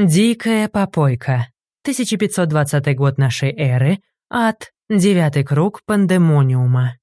Дикая попойка. 1520 год нашей эры. Ад. Девятый круг пандемониума.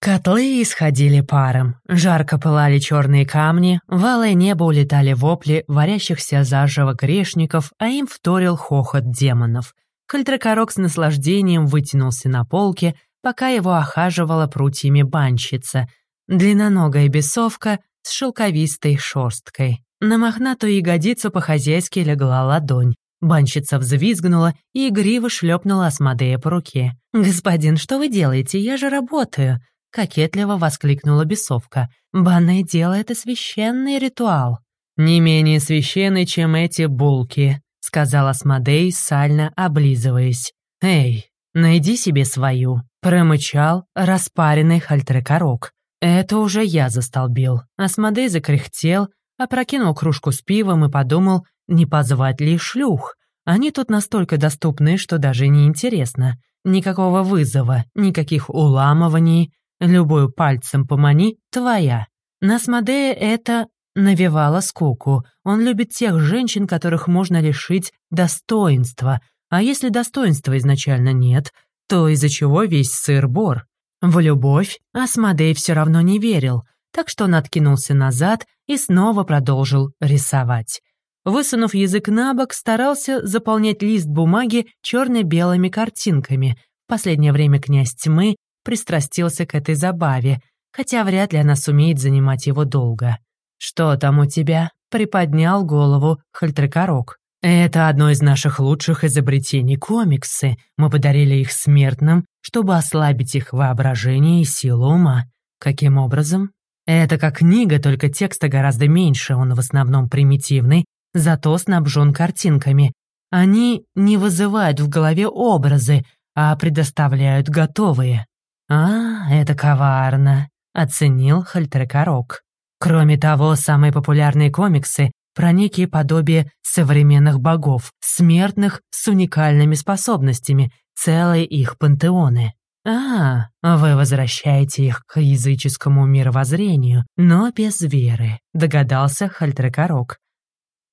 Котлы исходили паром, жарко пылали черные камни, в алое небо улетали вопли варящихся заживо грешников, а им вторил хохот демонов. Кальтракорок с наслаждением вытянулся на полке, пока его охаживала прутьями банщица, длинноногая бесовка с шелковистой шерсткой. На мохнатую ягодицу по-хозяйски легла ладонь. Банщица взвизгнула и игриво шлепнула Асмодея по руке. «Господин, что вы делаете? Я же работаю!» Кокетливо воскликнула бесовка. «Банное дело — это священный ритуал». «Не менее священный, чем эти булки», — сказал Асмодей, сально облизываясь. «Эй, найди себе свою», — промычал распаренный хальтрекорок. Это уже я застолбил. Асмодей закряхтел, опрокинул кружку с пивом и подумал, не позвать ли шлюх. Они тут настолько доступны, что даже не интересно. Никакого вызова, никаких уламываний, любую пальцем помани, твоя. На Асмодея это навевало скуку. Он любит тех женщин, которых можно лишить достоинства. А если достоинства изначально нет, то из-за чего весь сыр-бор? В любовь Асмодей все равно не верил, так что он откинулся назад и снова продолжил рисовать. Высунув язык на бок, старался заполнять лист бумаги черно-белыми картинками. В последнее время князь тьмы пристрастился к этой забаве, хотя вряд ли она сумеет занимать его долго. «Что там у тебя?» — приподнял голову Хальтрекорок. Это одно из наших лучших изобретений комиксы. Мы подарили их смертным, чтобы ослабить их воображение и силу ума. Каким образом? Это как книга, только текста гораздо меньше, он в основном примитивный, зато снабжен картинками. Они не вызывают в голове образы, а предоставляют готовые. «А, это коварно», — оценил Хальтеркорок. Кроме того, самые популярные комиксы про некие подобия современных богов, смертных с уникальными способностями, целые их пантеоны. А, вы возвращаете их к языческому мировоззрению, но без веры, догадался Хальтрекорок.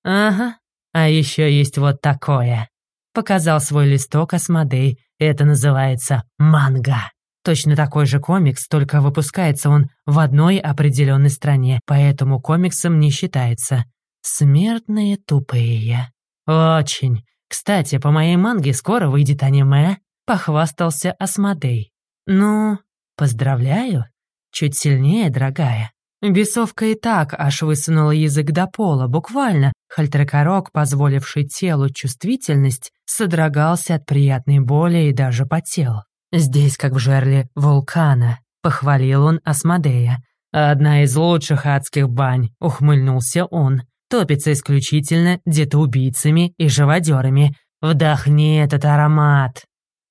Ага, а еще есть вот такое. Показал свой листок Асмодей, это называется манга. Точно такой же комикс, только выпускается он в одной определенной стране, поэтому комиксом не считается. Смертные тупые. Очень. Кстати, по моей манге скоро выйдет аниме, похвастался Асмодей. Ну, поздравляю. Чуть сильнее, дорогая. Бесовка и так аж высунула язык до пола, буквально. Хальтрекорок, позволивший телу чувствительность, содрогался от приятной боли и даже потел. «Здесь как в жерле вулкана», — похвалил он Асмодея. «Одна из лучших адских бань», — ухмыльнулся он топится исключительно детоубийцами и живодерами. Вдохни этот аромат.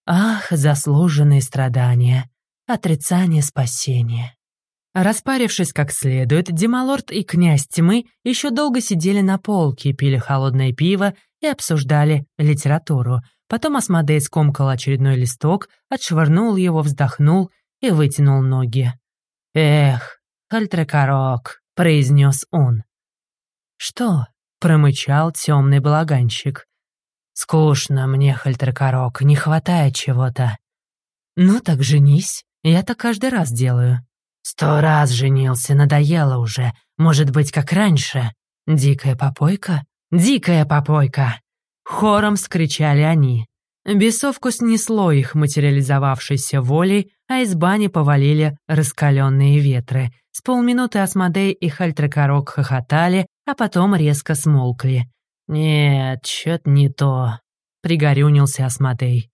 Ах, заслуженные страдания. Отрицание спасения. Распарившись как следует, Демалорд и князь тьмы еще долго сидели на полке, пили холодное пиво и обсуждали литературу. Потом Асмодей скомкал очередной листок, отшвырнул его, вздохнул и вытянул ноги. «Эх, Хальтрекорок», — произнес он. «Что?» — промычал темный балаганщик. «Скучно мне, Хальтеркорок, не хватает чего-то». «Ну так женись, я так каждый раз делаю». «Сто раз женился, надоело уже. Может быть, как раньше?» «Дикая попойка? Дикая попойка!» Хором скричали они. Бесовку снесло их материализовавшейся волей, а из бани повалили раскаленные ветры. С полминуты Асмодей и Хальтрекорок хохотали, а потом резко смолкли. «Нет, чё-то не то», — пригорюнился Асмодей.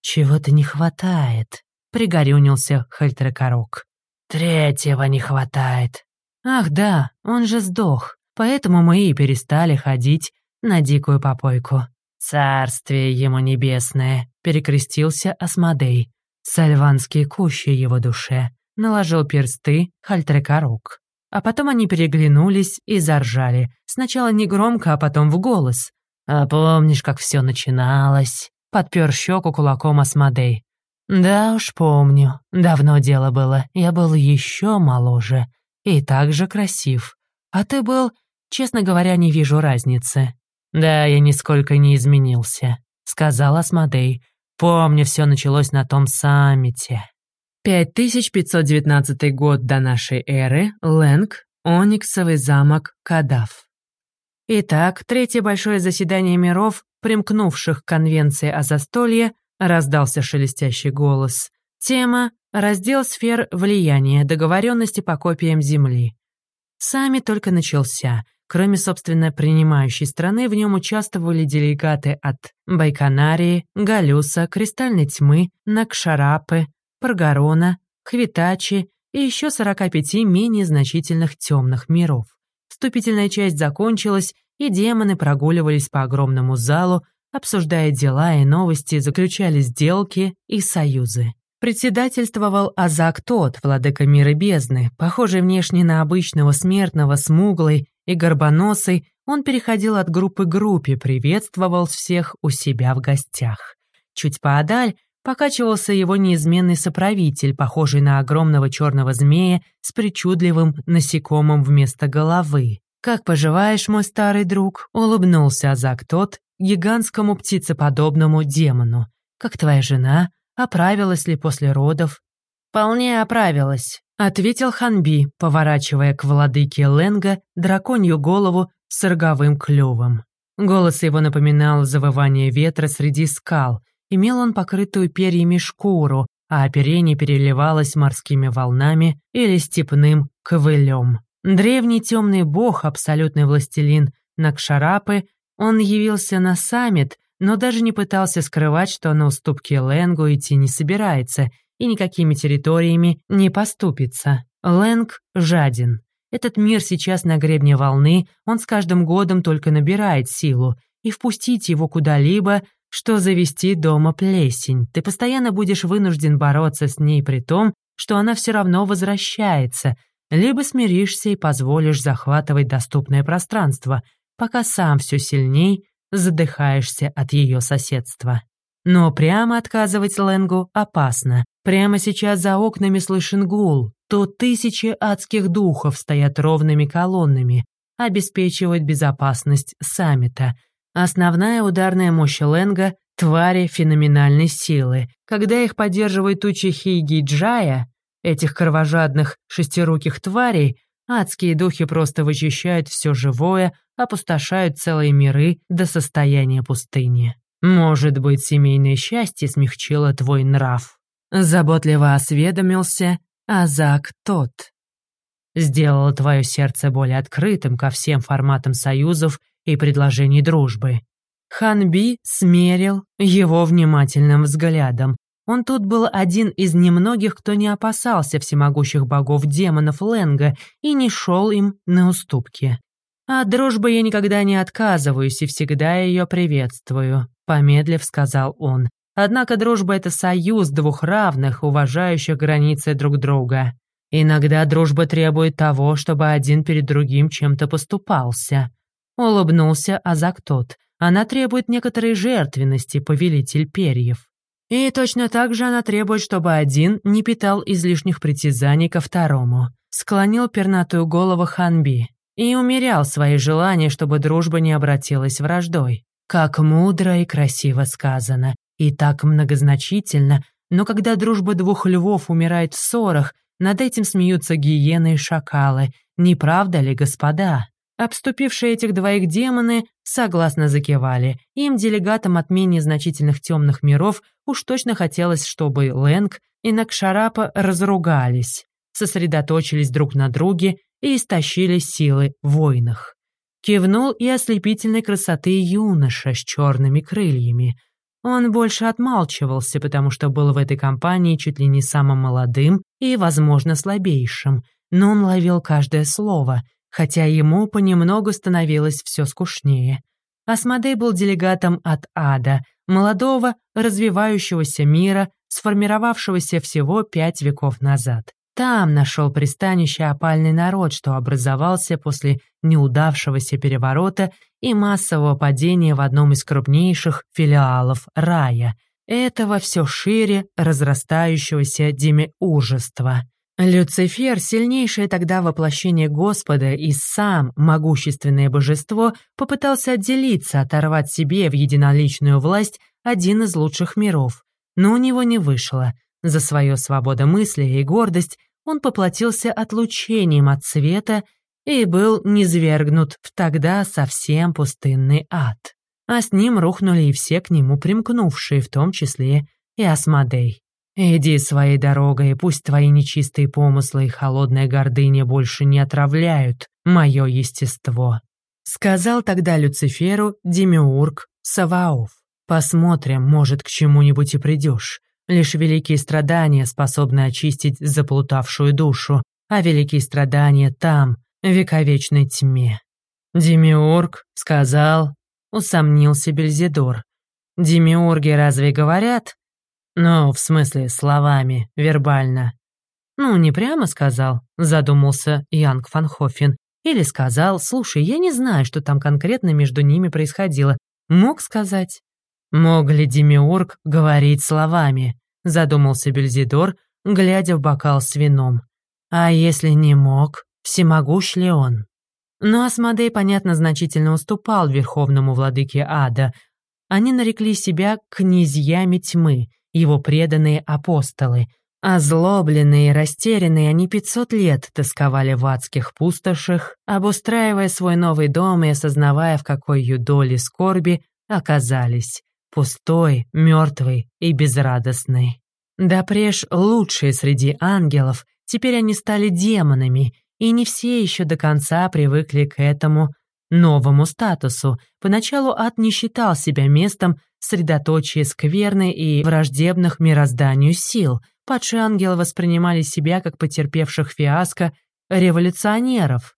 «Чего-то не хватает», — пригорюнился Хальтрекорок. «Третьего не хватает». «Ах да, он же сдох, поэтому мы и перестали ходить на дикую попойку». «Царствие ему небесное», — перекрестился Асмодей. Сальванские кущи его душе. Наложил персты Хальтрекорок. А потом они переглянулись и заржали. Сначала негромко, а потом в голос. «А помнишь, как все начиналось?» Подпер щеку кулаком Асмодей. «Да уж помню. Давно дело было. Я был еще моложе. И так же красив. А ты был, честно говоря, не вижу разницы». «Да, я нисколько не изменился», — сказал Асмодей. «Помню, все началось на том саммите». 5519 год до нашей эры, Лэнг, Ониксовый замок, Кадав. Итак, третье большое заседание миров, примкнувших к конвенции о застолье, раздался шелестящий голос. Тема «Раздел сфер влияния, договоренности по копиям Земли». Сами только начался. Кроме, собственно, принимающей страны, в нем участвовали делегаты от Байконарии, Галюса, Кристальной тьмы, Накшарапы, Паргарона, Хвитачи и еще 45 менее значительных темных миров. Вступительная часть закончилась, и демоны прогуливались по огромному залу, обсуждая дела и новости, заключали сделки и союзы. Председательствовал Азак тот, владыка мира бездны, похожий внешне на обычного смертного, смуглый и горбоносый, он переходил от группы к группе, приветствовал всех у себя в гостях. Чуть поодаль покачивался его неизменный соправитель, похожий на огромного черного змея с причудливым насекомым вместо головы. «Как поживаешь, мой старый друг?» — улыбнулся Азак тот гигантскому птицеподобному демону. «Как твоя жена? Оправилась ли после родов?» «Вполне оправилась», — ответил Ханби, поворачивая к владыке Ленга драконью голову с роговым клювом. Голос его напоминал завывание ветра среди скал, Имел он покрытую перьями шкуру, а оперение переливалось морскими волнами или степным ковылем. Древний темный бог, абсолютный властелин Накшарапы, он явился на саммит, но даже не пытался скрывать, что на уступки Ленгу идти не собирается и никакими территориями не поступится. Ленг жаден. Этот мир сейчас на гребне волны, он с каждым годом только набирает силу, и впустить его куда-либо что завести дома плесень. Ты постоянно будешь вынужден бороться с ней при том, что она все равно возвращается, либо смиришься и позволишь захватывать доступное пространство, пока сам все сильней задыхаешься от ее соседства. Но прямо отказывать Ленгу опасно. Прямо сейчас за окнами слышен гул. То тысячи адских духов стоят ровными колоннами, обеспечивают безопасность саммита — Основная ударная мощь Ленга — твари феноменальной силы. Когда их поддерживает тучи Хейги Джая, этих кровожадных шестируких тварей, адские духи просто вычищают все живое, опустошают целые миры до состояния пустыни. Может быть, семейное счастье смягчило твой нрав. Заботливо осведомился Азак тот. Сделало твое сердце более открытым ко всем форматам союзов и предложений дружбы. Ханби смерил его внимательным взглядом. Он тут был один из немногих, кто не опасался всемогущих богов-демонов Ленга и не шел им на уступки. «От дружбы я никогда не отказываюсь и всегда ее приветствую», — помедлив сказал он. «Однако дружба — это союз двух равных, уважающих границы друг друга. Иногда дружба требует того, чтобы один перед другим чем-то поступался. Улыбнулся Азак тот. Она требует некоторой жертвенности, повелитель перьев. И точно так же она требует, чтобы один не питал излишних притязаний ко второму. Склонил пернатую голову Ханби и умерял свои желания, чтобы дружба не обратилась враждой. Как мудро и красиво сказано, и так многозначительно, но когда дружба двух львов умирает в ссорах, над этим смеются гиены и шакалы. Не правда ли, господа? Обступившие этих двоих демоны согласно закивали. Им, делегатам от менее значительных темных миров, уж точно хотелось, чтобы Лэнг и Накшарапа разругались, сосредоточились друг на друге и истощили силы в. Кивнул и ослепительной красоты юноша с черными крыльями. Он больше отмалчивался, потому что был в этой компании чуть ли не самым молодым и, возможно, слабейшим, но он ловил каждое слово — хотя ему понемногу становилось все скучнее. Асмодей был делегатом от ада, молодого, развивающегося мира, сформировавшегося всего пять веков назад. Там нашел пристанище опальный народ, что образовался после неудавшегося переворота и массового падения в одном из крупнейших филиалов рая, этого все шире разрастающегося демиужества. Люцифер, сильнейшее тогда воплощение Господа и сам могущественное божество, попытался отделиться, оторвать себе в единоличную власть один из лучших миров. Но у него не вышло. За свое свободомыслие и гордость он поплатился отлучением от света и был низвергнут в тогда совсем пустынный ад. А с ним рухнули и все к нему примкнувшие, в том числе и Асмодей. Иди своей дорогой, пусть твои нечистые помыслы и холодная гордыня больше не отравляют мое естество. Сказал тогда Люциферу Демиург Саваоф. Посмотрим, может, к чему-нибудь и придешь. Лишь великие страдания способны очистить заплутавшую душу, а великие страдания там, в вековечной тьме. Демиург сказал, усомнился Бельзидор. Демиурги разве говорят? «Ну, в смысле, словами, вербально». «Ну, не прямо сказал», — задумался Янг Фанхофен. «Или сказал, слушай, я не знаю, что там конкретно между ними происходило. Мог сказать». «Мог ли Демиург говорить словами?» — задумался Бельзидор, глядя в бокал с вином. «А если не мог, всемогущ ли он?» Но Асмодей, понятно, значительно уступал верховному владыке ада. Они нарекли себя князьями тьмы — его преданные апостолы. Озлобленные и растерянные они пятьсот лет тосковали в адских пустошах, обустраивая свой новый дом и осознавая, в какой юдоли скорби оказались. Пустой, мертвый и безрадостный. Да преж лучшие среди ангелов, теперь они стали демонами, и не все еще до конца привыкли к этому новому статусу. Поначалу ад не считал себя местом средоточия скверны и враждебных мирозданию сил. Падшие ангелы воспринимали себя как потерпевших фиаско революционеров,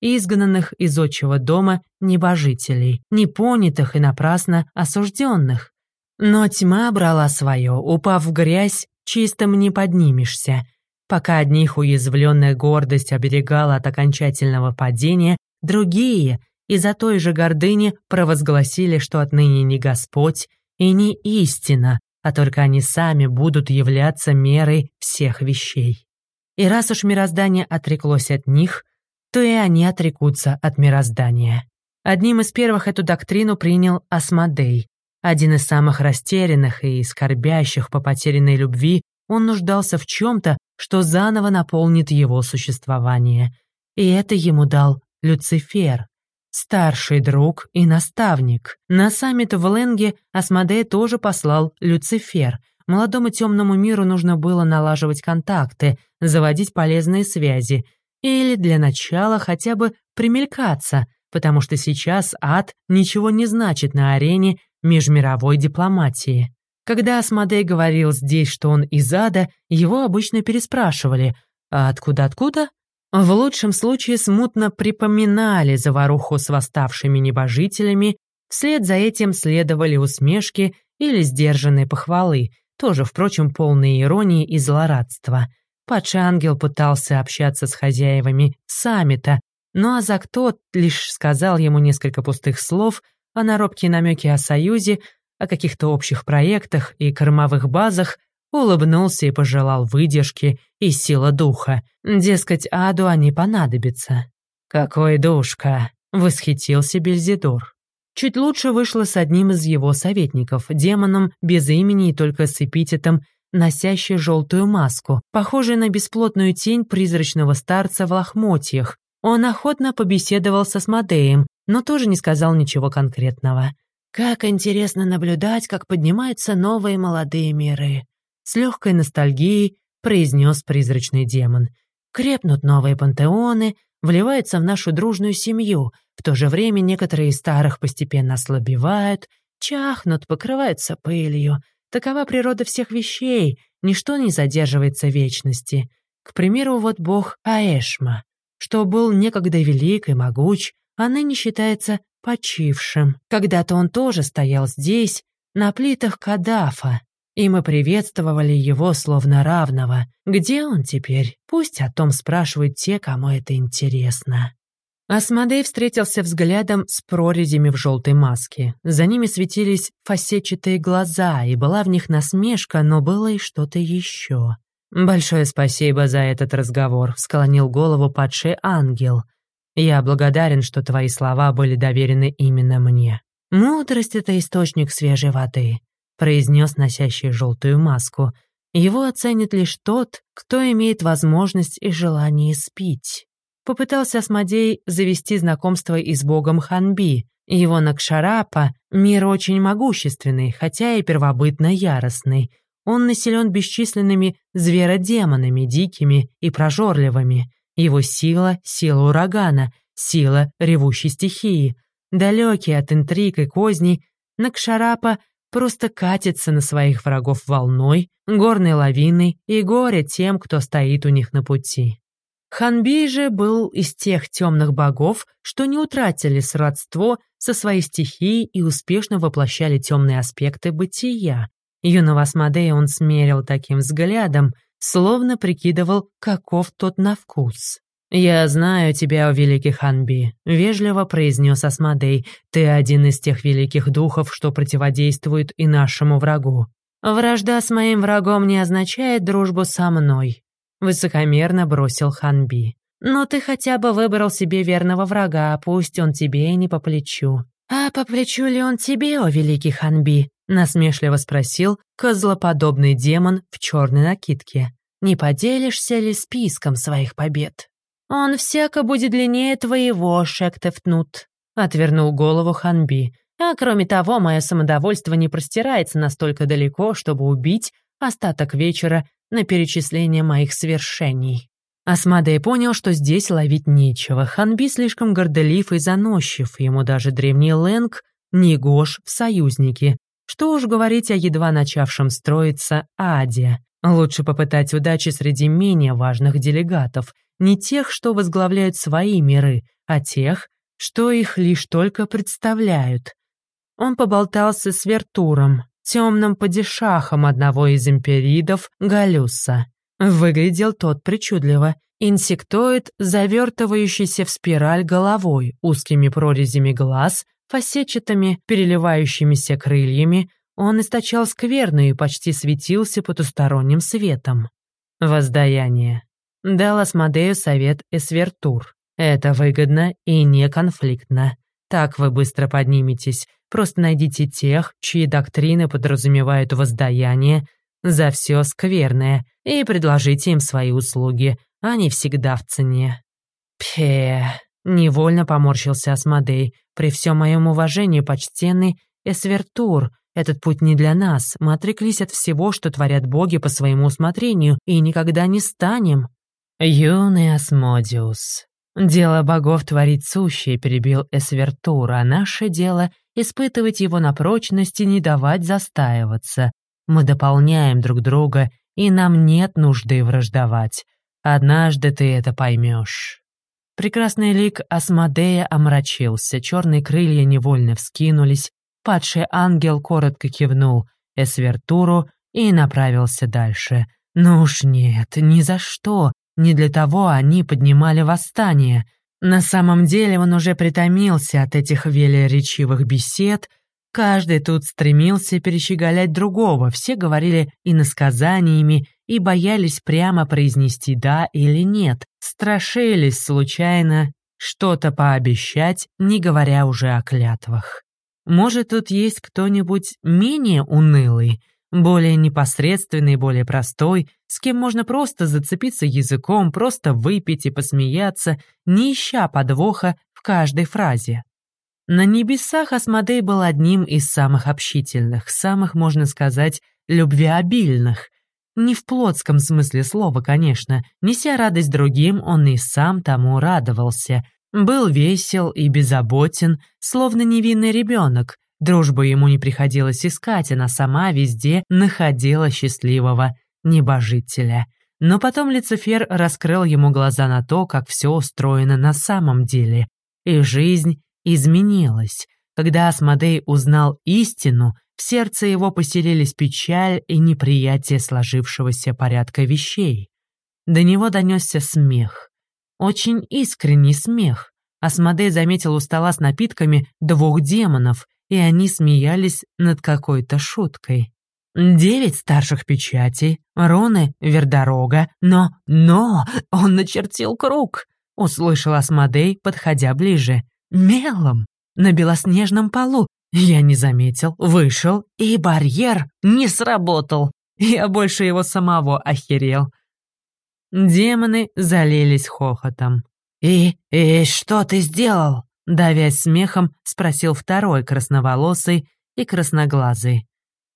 изгнанных из отчего дома небожителей, непонятых и напрасно осужденных. Но тьма брала свое, упав в грязь, чистым не поднимешься. Пока одних уязвленная гордость оберегала от окончательного падения, другие — из-за той же гордыни провозгласили, что отныне не Господь и не истина, а только они сами будут являться мерой всех вещей. И раз уж мироздание отреклось от них, то и они отрекутся от мироздания. Одним из первых эту доктрину принял Асмодей. Один из самых растерянных и скорбящих по потерянной любви, он нуждался в чем-то, что заново наполнит его существование. И это ему дал Люцифер, старший друг и наставник. На саммит в Ленге Асмодей тоже послал Люцифер. Молодому темному миру нужно было налаживать контакты, заводить полезные связи. Или для начала хотя бы примелькаться, потому что сейчас ад ничего не значит на арене межмировой дипломатии. Когда Асмодей говорил здесь, что он из ада, его обычно переспрашивали «А откуда-откуда?» В лучшем случае смутно припоминали заваруху с восставшими небожителями, вслед за этим следовали усмешки или сдержанные похвалы, тоже, впрочем, полные иронии и злорадства. Падший ангел пытался общаться с хозяевами саммита, но Азак тот лишь сказал ему несколько пустых слов, а на робкие намеки о союзе, о каких-то общих проектах и кормовых базах улыбнулся и пожелал выдержки и сила духа. Дескать, аду они понадобятся. «Какой душка!» — восхитился Бельзидор. Чуть лучше вышло с одним из его советников, демоном без имени и только с эпитетом, носящий желтую маску, похожий на бесплотную тень призрачного старца в лохмотьях. Он охотно побеседовал со Смодеем, но тоже не сказал ничего конкретного. «Как интересно наблюдать, как поднимаются новые молодые миры», с легкой ностальгией произнес призрачный демон. Крепнут новые пантеоны, вливаются в нашу дружную семью, в то же время некоторые из старых постепенно ослабевают, чахнут, покрываются пылью. Такова природа всех вещей, ничто не задерживается вечности. К примеру, вот бог Аэшма, что был некогда велик и могуч, а ныне считается почившим. Когда-то он тоже стоял здесь, на плитах Кадафа, и мы приветствовали его словно равного. Где он теперь? Пусть о том спрашивают те, кому это интересно. Асмодей встретился взглядом с прорезями в желтой маске. За ними светились фасетчатые глаза, и была в них насмешка, но было и что-то еще. «Большое спасибо за этот разговор», — склонил голову падший ангел. «Я благодарен, что твои слова были доверены именно мне». «Мудрость — это источник свежей воды», — произнес носящий желтую маску. «Его оценит лишь тот, кто имеет возможность и желание спить». Попытался Асмодей завести знакомство и с богом Ханби. Его Накшарапа — мир очень могущественный, хотя и первобытно яростный. Он населен бесчисленными зверодемонами, дикими и прожорливыми. Его сила — сила урагана, сила ревущей стихии. Далекий от интриг и козней, Накшарапа просто катится на своих врагов волной, горной лавиной и горе тем, кто стоит у них на пути. Ханби же был из тех темных богов, что не утратили сродство со своей стихией и успешно воплощали темные аспекты бытия. Юного Асмодея он смерил таким взглядом, словно прикидывал, каков тот на вкус. «Я знаю тебя, о великий Ханби», — вежливо произнес Асмодей. «Ты один из тех великих духов, что противодействует и нашему врагу. Вражда с моим врагом не означает дружбу со мной», — высокомерно бросил Ханби. «Но ты хотя бы выбрал себе верного врага, пусть он тебе не по плечу». «А по плечу ли он тебе, о великий Ханби?» — насмешливо спросил козлоподобный демон в черной накидке. «Не поделишься ли списком своих побед?» «Он всяко будет длиннее твоего, Шектефтнут», — отвернул голову Ханби. «А кроме того, мое самодовольство не простирается настолько далеко, чтобы убить остаток вечера на перечисление моих свершений». Асмадей понял, что здесь ловить нечего. Ханби слишком горделив и заносчив, ему даже древний Лэнг не гож в союзнике. Что уж говорить о едва начавшем строиться Аде. Лучше попытать удачи среди менее важных делегатов, не тех, что возглавляют свои миры, а тех, что их лишь только представляют. Он поболтался с Вертуром, темным падишахом одного из империдов Галюса. Выглядел тот причудливо. Инсектоид, завертывающийся в спираль головой, узкими прорезями глаз, фасетчатыми, переливающимися крыльями, он источал скверную и почти светился потусторонним светом. Воздаяние. Дал Асмодею совет Эсвертур. Это выгодно и не конфликтно. Так вы быстро подниметесь. Просто найдите тех, чьи доктрины подразумевают воздаяние за все скверное, и предложите им свои услуги. Они всегда в цене. Пе. Невольно поморщился Асмодей. При всем моем уважении, почтенный Эсвертур, этот путь не для нас. Мы отреклись от всего, что творят боги по своему усмотрению, и никогда не станем. Юный Асмодиус. Дело богов творить сущее, перебил Эсвертур, а наше дело — испытывать его на прочность и не давать застаиваться. Мы дополняем друг друга, и нам нет нужды враждовать. Однажды ты это поймешь. Прекрасный лик Асмодея омрачился, черные крылья невольно вскинулись, падший ангел коротко кивнул Эсвертуру и направился дальше. Ну уж нет, ни за что, не для того они поднимали восстание. На самом деле он уже притомился от этих велеречивых бесед, Каждый тут стремился перещеголять другого, все говорили иносказаниями и боялись прямо произнести «да» или «нет», страшились случайно что-то пообещать, не говоря уже о клятвах. Может, тут есть кто-нибудь менее унылый, более непосредственный, более простой, с кем можно просто зацепиться языком, просто выпить и посмеяться, не ища подвоха в каждой фразе. На небесах Асмодей был одним из самых общительных, самых, можно сказать, любвеобильных. Не в плотском смысле слова, конечно. Неся радость другим, он и сам тому радовался. Был весел и беззаботен, словно невинный ребенок. Дружбу ему не приходилось искать, она сама везде находила счастливого небожителя. Но потом Люцифер раскрыл ему глаза на то, как все устроено на самом деле. И жизнь изменилось. Когда Асмодей узнал истину, в сердце его поселились печаль и неприятие сложившегося порядка вещей. До него донесся смех. Очень искренний смех. Асмодей заметил у стола с напитками двух демонов, и они смеялись над какой-то шуткой. девять старших печатей, руны Вердорога, но... но... он начертил круг!» — услышал Асмодей, подходя ближе. «Мелом! На белоснежном полу! Я не заметил, вышел, и барьер не сработал. Я больше его самого охерел». Демоны залились хохотом. «И... и что ты сделал?» Давясь смехом, спросил второй красноволосый и красноглазый.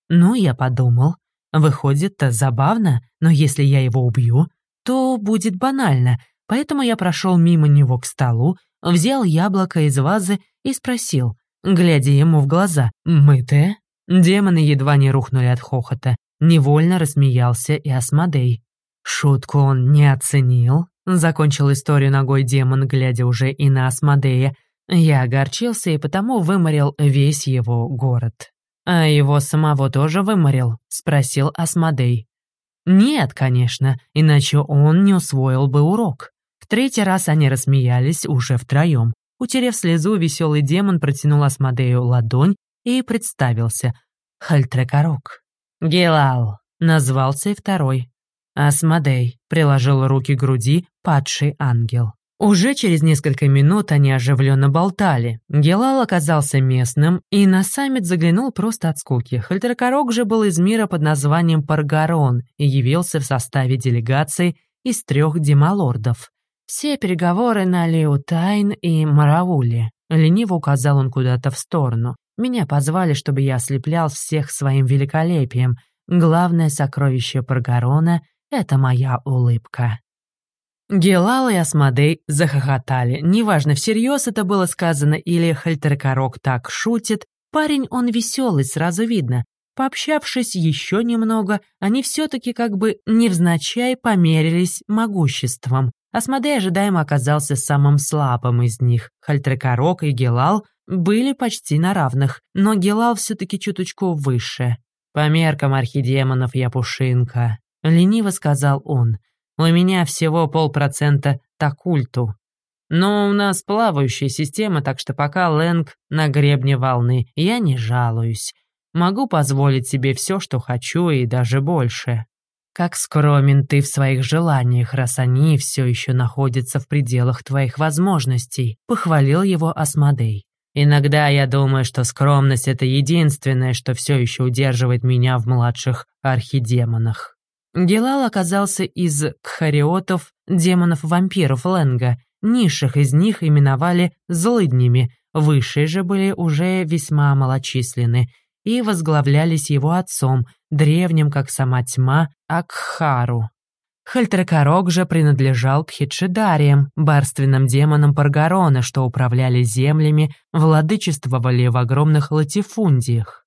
Ну, я подумал, выходит-то забавно, но если я его убью, то будет банально, поэтому я прошел мимо него к столу, взял яблоко из вазы и спросил, глядя ему в глаза, «Мытое?» Демоны едва не рухнули от хохота. Невольно рассмеялся и Асмодей. Шутку он не оценил. Закончил историю ногой демон, глядя уже и на Асмодея. Я огорчился и потому выморил весь его город. «А его самого тоже выморил?» — спросил Асмодей. «Нет, конечно, иначе он не усвоил бы урок». В третий раз они рассмеялись уже втроем. Утерев слезу, веселый демон протянул Асмодею ладонь и представился. Хальтрекорок. «Гелал», — назвался и второй. Асмодей приложил руки к груди падший ангел. Уже через несколько минут они оживленно болтали. Гелал оказался местным и на саммит заглянул просто от скуки. Хальтеркорок же был из мира под названием Паргарон и явился в составе делегации из трех демалордов. Все переговоры на Леутайн и Марауле. Лениво указал он куда-то в сторону. Меня позвали, чтобы я ослеплял всех своим великолепием. Главное сокровище Паргарона — это моя улыбка. Гелал и Асмодей захохотали. Неважно, всерьез это было сказано или Хальтеркорок так шутит, парень он веселый, сразу видно. Пообщавшись еще немного, они все-таки как бы невзначай померились могуществом. Асмодей ожидаемо оказался самым слабым из них. Хальтрекорок и Гелал были почти на равных, но Гелал все-таки чуточку выше. «По меркам архидемонов я пушинка», — лениво сказал он. У меня всего полпроцента такульту. Но у нас плавающая система, так что пока Лэнг на гребне волны, я не жалуюсь. Могу позволить себе все, что хочу, и даже больше. Как скромен ты в своих желаниях, раз они все еще находятся в пределах твоих возможностей», — похвалил его Асмодей. «Иногда я думаю, что скромность — это единственное, что все еще удерживает меня в младших архидемонах». Гелал оказался из кхариотов, демонов-вампиров Ленга. Низших из них именовали злыднями, высшие же были уже весьма малочисленны и возглавлялись его отцом, древним, как сама тьма, Акхару. Хальтрекорок же принадлежал к хитшидариям, барственным демонам Паргарона, что управляли землями, владычествовали в огромных латифундиях.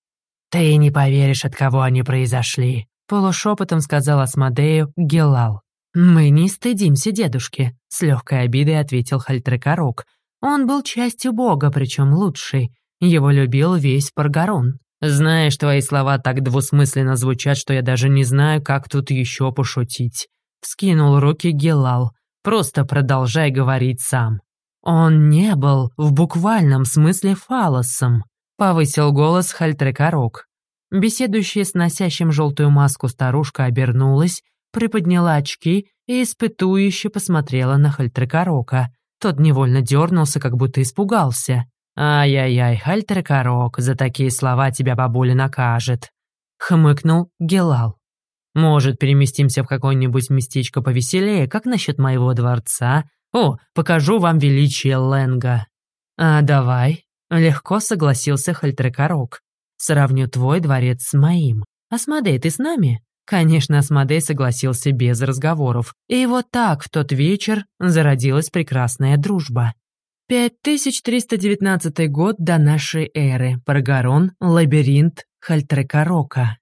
«Ты не поверишь, от кого они произошли», Полушепотом сказал Асмодею Гелал. «Мы не стыдимся дедушки», — с легкой обидой ответил Хальтрекорок. «Он был частью бога, причем лучший. Его любил весь Паргарон. Знаешь, твои слова так двусмысленно звучат, что я даже не знаю, как тут еще пошутить». Скинул руки Гелал. «Просто продолжай говорить сам». «Он не был в буквальном смысле фалосом», — повысил голос Хальтрекорок. Беседующая с носящим желтую маску старушка обернулась, приподняла очки и испытующе посмотрела на Хальтрекорока. Тот невольно дернулся, как будто испугался. «Ай-яй-яй, Хальтрекорок, за такие слова тебя бабуля накажет», — хмыкнул Гелал. «Может, переместимся в какое-нибудь местечко повеселее, как насчет моего дворца? О, покажу вам величие Ленга». «А давай», — легко согласился Хальтрекорок. Сравню твой дворец с моим. Асмодей, ты с нами?» Конечно, Асмодей согласился без разговоров. И вот так в тот вечер зародилась прекрасная дружба. 5319 год до нашей эры. Паргарон, лабиринт Хальтрекарока.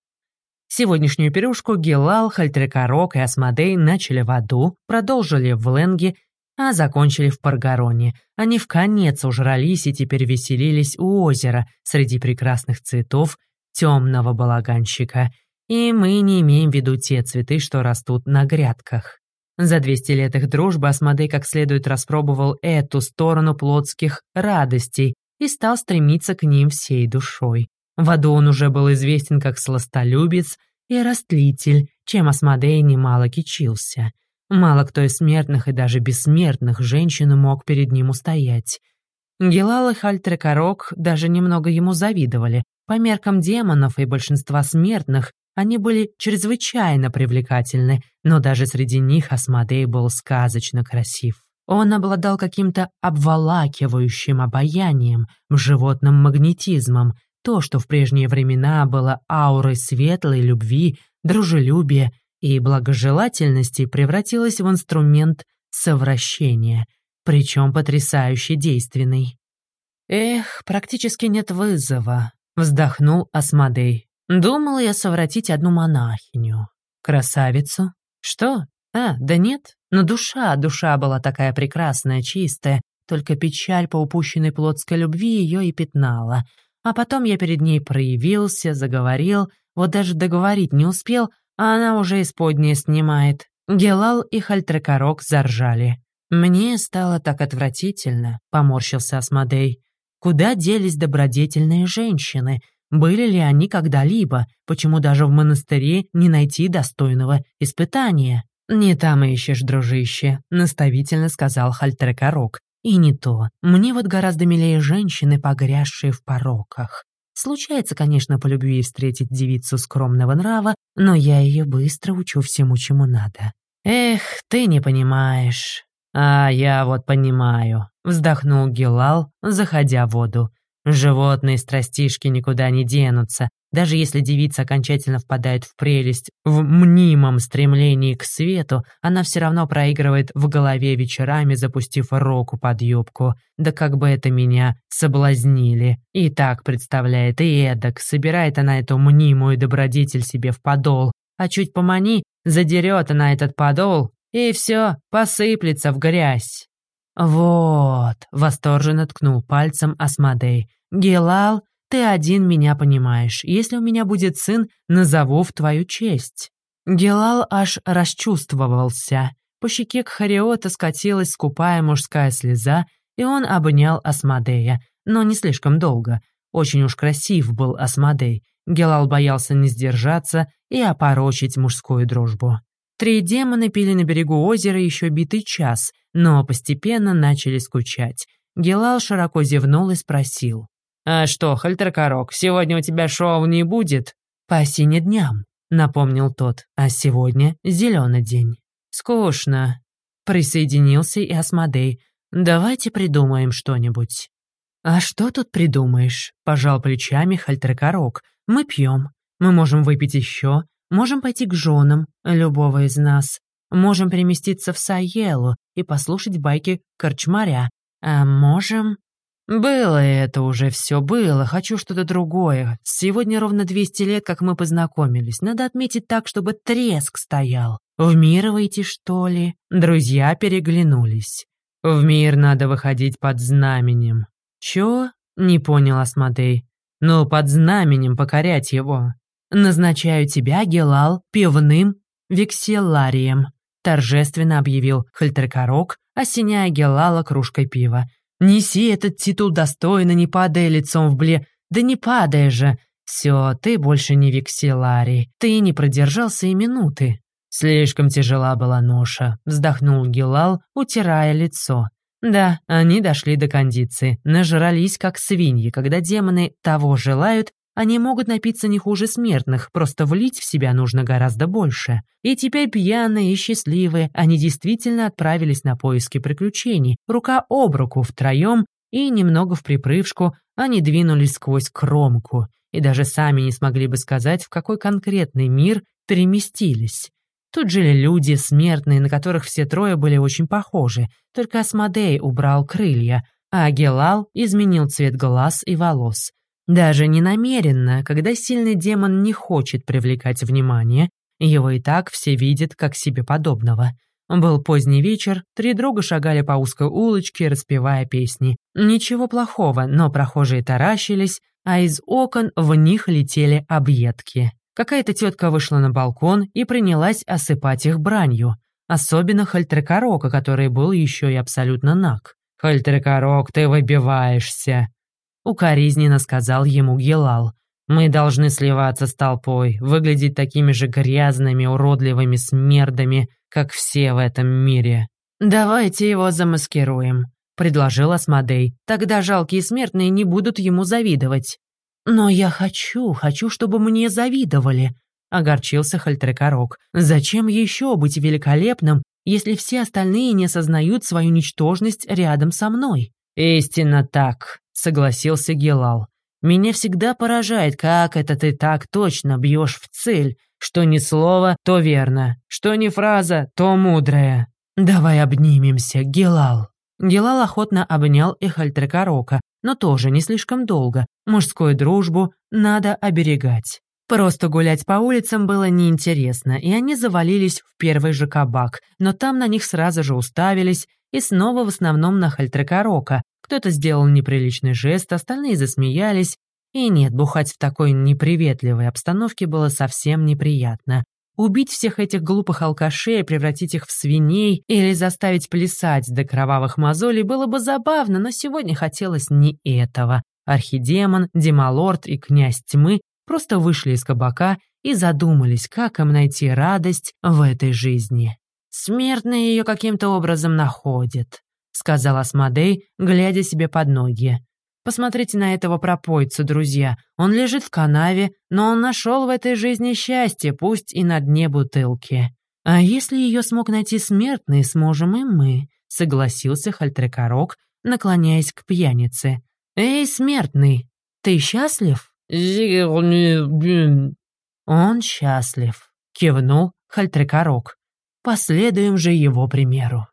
Сегодняшнюю пирушку Гелал, Хальтрекарок и Асмодей начали в аду, продолжили в Ленге а закончили в Паргароне. Они в конец ужрались и теперь веселились у озера среди прекрасных цветов темного балаганщика. И мы не имеем в виду те цветы, что растут на грядках. За 200 лет их дружбы Асмодей как следует распробовал эту сторону плотских радостей и стал стремиться к ним всей душой. В аду он уже был известен как сластолюбец и растлитель, чем Асмодей немало кичился. Мало кто из смертных и даже бессмертных женщин мог перед ним устоять. Гелал и Хальтрекорок даже немного ему завидовали. По меркам демонов и большинства смертных они были чрезвычайно привлекательны, но даже среди них Асмодей был сказочно красив. Он обладал каким-то обволакивающим обаянием, животным магнетизмом, то, что в прежние времена было аурой светлой любви, дружелюбия и благожелательности, превратилось в инструмент совращения, причем потрясающе действенный. «Эх, практически нет вызова», — вздохнул Асмодей. «Думал я совратить одну монахиню. Красавицу? Что? А, да нет, но душа, душа была такая прекрасная, чистая, только печаль по упущенной плотской любви ее и пятнала. А потом я перед ней проявился, заговорил, вот даже договорить не успел, а она уже исподнее снимает. Гелал и Хальтрекорок заржали. «Мне стало так отвратительно», — поморщился Асмодей. «Куда делись добродетельные женщины? Были ли они когда-либо? Почему даже в монастыре не найти достойного испытания?» «Не там ищешь, дружище», — наставительно сказал Хальтрекорок. «И не то. Мне вот гораздо милее женщины, погрязшие в пороках. Случается, конечно, по любви встретить девицу скромного нрава, но я ее быстро учу всему, чему надо. Эх, ты не понимаешь. А я вот понимаю, вздохнул Гилал, заходя в воду. Животные страстишки никуда не денутся, даже если девица окончательно впадает в прелесть, в мнимом стремлении к свету, она все равно проигрывает в голове вечерами, запустив руку под юбку. Да как бы это меня соблазнили. И так представляет, и эдак. Собирает она эту мнимую добродетель себе в подол. А чуть помани, задерет она этот подол, и все посыплется в грязь. «Вот», — восторженно ткнул пальцем Асмодей. «Гелал ты один меня понимаешь. Если у меня будет сын, назову в твою честь». Гелал аж расчувствовался. По щеке Кхариота скатилась скупая мужская слеза, и он обнял Асмодея, но не слишком долго. Очень уж красив был Асмодей. Гелал боялся не сдержаться и опорочить мужскую дружбу. Три демона пили на берегу озера еще битый час, но постепенно начали скучать. Гелал широко зевнул и спросил. «А что, Хальтеркорок, сегодня у тебя шоу не будет?» «По сине дням», — напомнил тот, «а сегодня зеленый день». «Скучно», — присоединился и Асмодей. «Давайте придумаем что-нибудь». «А что тут придумаешь?» — пожал плечами Хальтеркорок. «Мы пьем. Мы можем выпить еще. Можем пойти к женам любого из нас. Можем переместиться в Саелу и послушать байки Корчмаря. А можем...» «Было это уже все, было. Хочу что-то другое. Сегодня ровно 200 лет, как мы познакомились. Надо отметить так, чтобы треск стоял. В мир выйти, что ли?» Друзья переглянулись. «В мир надо выходить под знаменем». «Чё?» — не понял Асмодей. «Ну, под знаменем покорять его». «Назначаю тебя, Гелал, пивным векселарием», — торжественно объявил Хальтеркорок, осеняя Гелала кружкой пива. Неси этот титул достойно, не падая лицом в бле... Да не падай же! Все, ты больше не векселарий. Ты не продержался и минуты. Слишком тяжела была ноша, вздохнул Гилал, утирая лицо. Да, они дошли до кондиции, нажрались как свиньи, когда демоны того желают, они могут напиться не хуже смертных, просто влить в себя нужно гораздо больше. И теперь пьяные и счастливые, они действительно отправились на поиски приключений, рука об руку втроем, и немного в припрыжку они двинулись сквозь кромку, и даже сами не смогли бы сказать, в какой конкретный мир переместились. Тут жили люди, смертные, на которых все трое были очень похожи, только Асмодей убрал крылья, а Гелал изменил цвет глаз и волос. Даже не намеренно, когда сильный демон не хочет привлекать внимание, его и так все видят как себе подобного. Был поздний вечер, три друга шагали по узкой улочке, распевая песни. Ничего плохого, но прохожие таращились, а из окон в них летели объедки. Какая-то тетка вышла на балкон и принялась осыпать их бранью. Особенно Хальтрекорока, который был еще и абсолютно наг. «Хальтрекорок, ты выбиваешься!» Укоризненно сказал ему Гелал. Мы должны сливаться с толпой, выглядеть такими же грязными, уродливыми смердами, как все в этом мире. Давайте его замаскируем, предложил Асмодей. Тогда жалкие смертные не будут ему завидовать. Но я хочу, хочу, чтобы мне завидовали, огорчился Хальтрекорок. Зачем еще быть великолепным, если все остальные не осознают свою ничтожность рядом со мной? Истинно так, согласился Гелал. Меня всегда поражает, как это ты так точно бьешь в цель, что ни слово, то верно, что ни фраза, то мудрая. Давай обнимемся, Гелал. Гелал охотно обнял Эхальтрека Рока, но тоже не слишком долго. Мужскую дружбу надо оберегать. Просто гулять по улицам было неинтересно, и они завалились в первый же кабак, но там на них сразу же уставились, и снова в основном на Хальтрека Рока, кто-то сделал неприличный жест, остальные засмеялись. И нет, бухать в такой неприветливой обстановке было совсем неприятно. Убить всех этих глупых алкашей, превратить их в свиней или заставить плясать до кровавых мозолей было бы забавно, но сегодня хотелось не этого. Архидемон, Демалорд и князь тьмы просто вышли из кабака и задумались, как им найти радость в этой жизни. Смертные ее каким-то образом находят сказал Асмодей, глядя себе под ноги. Посмотрите на этого пропойца, друзья. Он лежит в канаве, но он нашел в этой жизни счастье, пусть и на дне бутылки. А если ее смог найти смертный, сможем и мы, согласился Хальтрекорок, наклоняясь к пьянице. Эй, смертный, ты счастлив? Он счастлив, кивнул Хальтрекорок. Последуем же его примеру.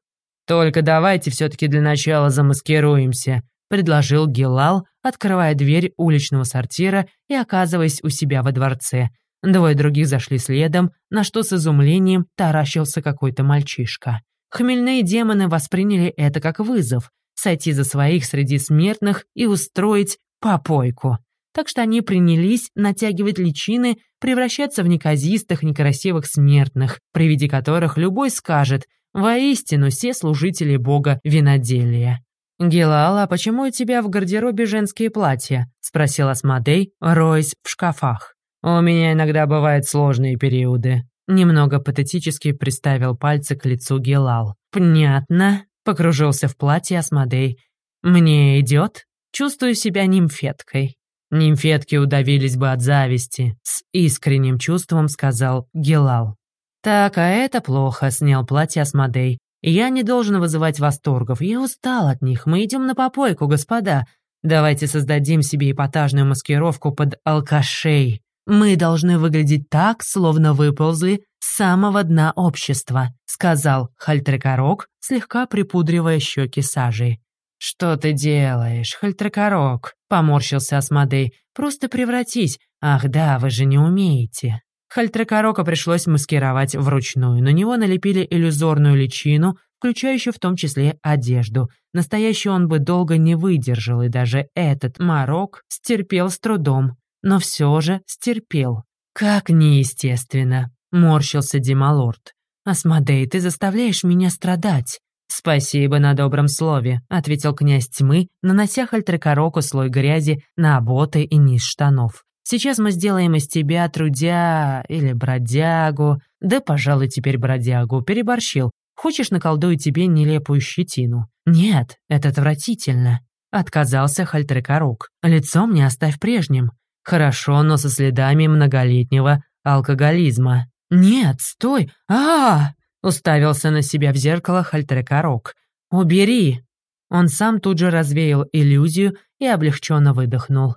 «Только давайте все-таки для начала замаскируемся», — предложил Гилал, открывая дверь уличного сортира и оказываясь у себя во дворце. Двое других зашли следом, на что с изумлением таращился какой-то мальчишка. Хмельные демоны восприняли это как вызов — сойти за своих среди смертных и устроить попойку. Так что они принялись натягивать личины, превращаться в неказистых, некрасивых смертных, при виде которых любой скажет — Воистину, все служители бога виноделия. «Гелала, почему у тебя в гардеробе женские платья?» — спросил Асмодей, роясь в шкафах. «У меня иногда бывают сложные периоды». Немного патетически приставил пальцы к лицу Гелал. «Понятно», — покружился в платье Асмодей. «Мне идет? Чувствую себя нимфеткой». «Нимфетки удавились бы от зависти», — с искренним чувством сказал Гелал. «Так, а это плохо», — снял платье Асмодей. «Я не должен вызывать восторгов. Я устал от них. Мы идем на попойку, господа. Давайте создадим себе эпатажную маскировку под алкашей. Мы должны выглядеть так, словно выползли с самого дна общества», — сказал Хальтрекорок, слегка припудривая щеки сажей. «Что ты делаешь, Хальтрекорок?» — поморщился Асмодей. «Просто превратись. Ах да, вы же не умеете». Хальтрекорока пришлось маскировать вручную. На него налепили иллюзорную личину, включающую в том числе одежду. Настоящий он бы долго не выдержал, и даже этот морок стерпел с трудом. Но все же стерпел. «Как неестественно!» — морщился Дималорд. «Асмодей, ты заставляешь меня страдать!» «Спасибо на добром слове», — ответил князь тьмы, нанося Хальтрекороку слой грязи на боты и низ штанов. Сейчас мы сделаем из тебя трудя или бродягу. Да, пожалуй, теперь бродягу. Переборщил. Хочешь, наколдую тебе нелепую щетину? Нет, это отвратительно. Отказался Хальтрекорук. Лицо мне оставь прежним. Хорошо, но со следами многолетнего алкоголизма. Нет, стой! а, -а, -а Уставился на себя в зеркало Хальтрекорок. «Убери!» Он сам тут же развеял иллюзию и облегченно выдохнул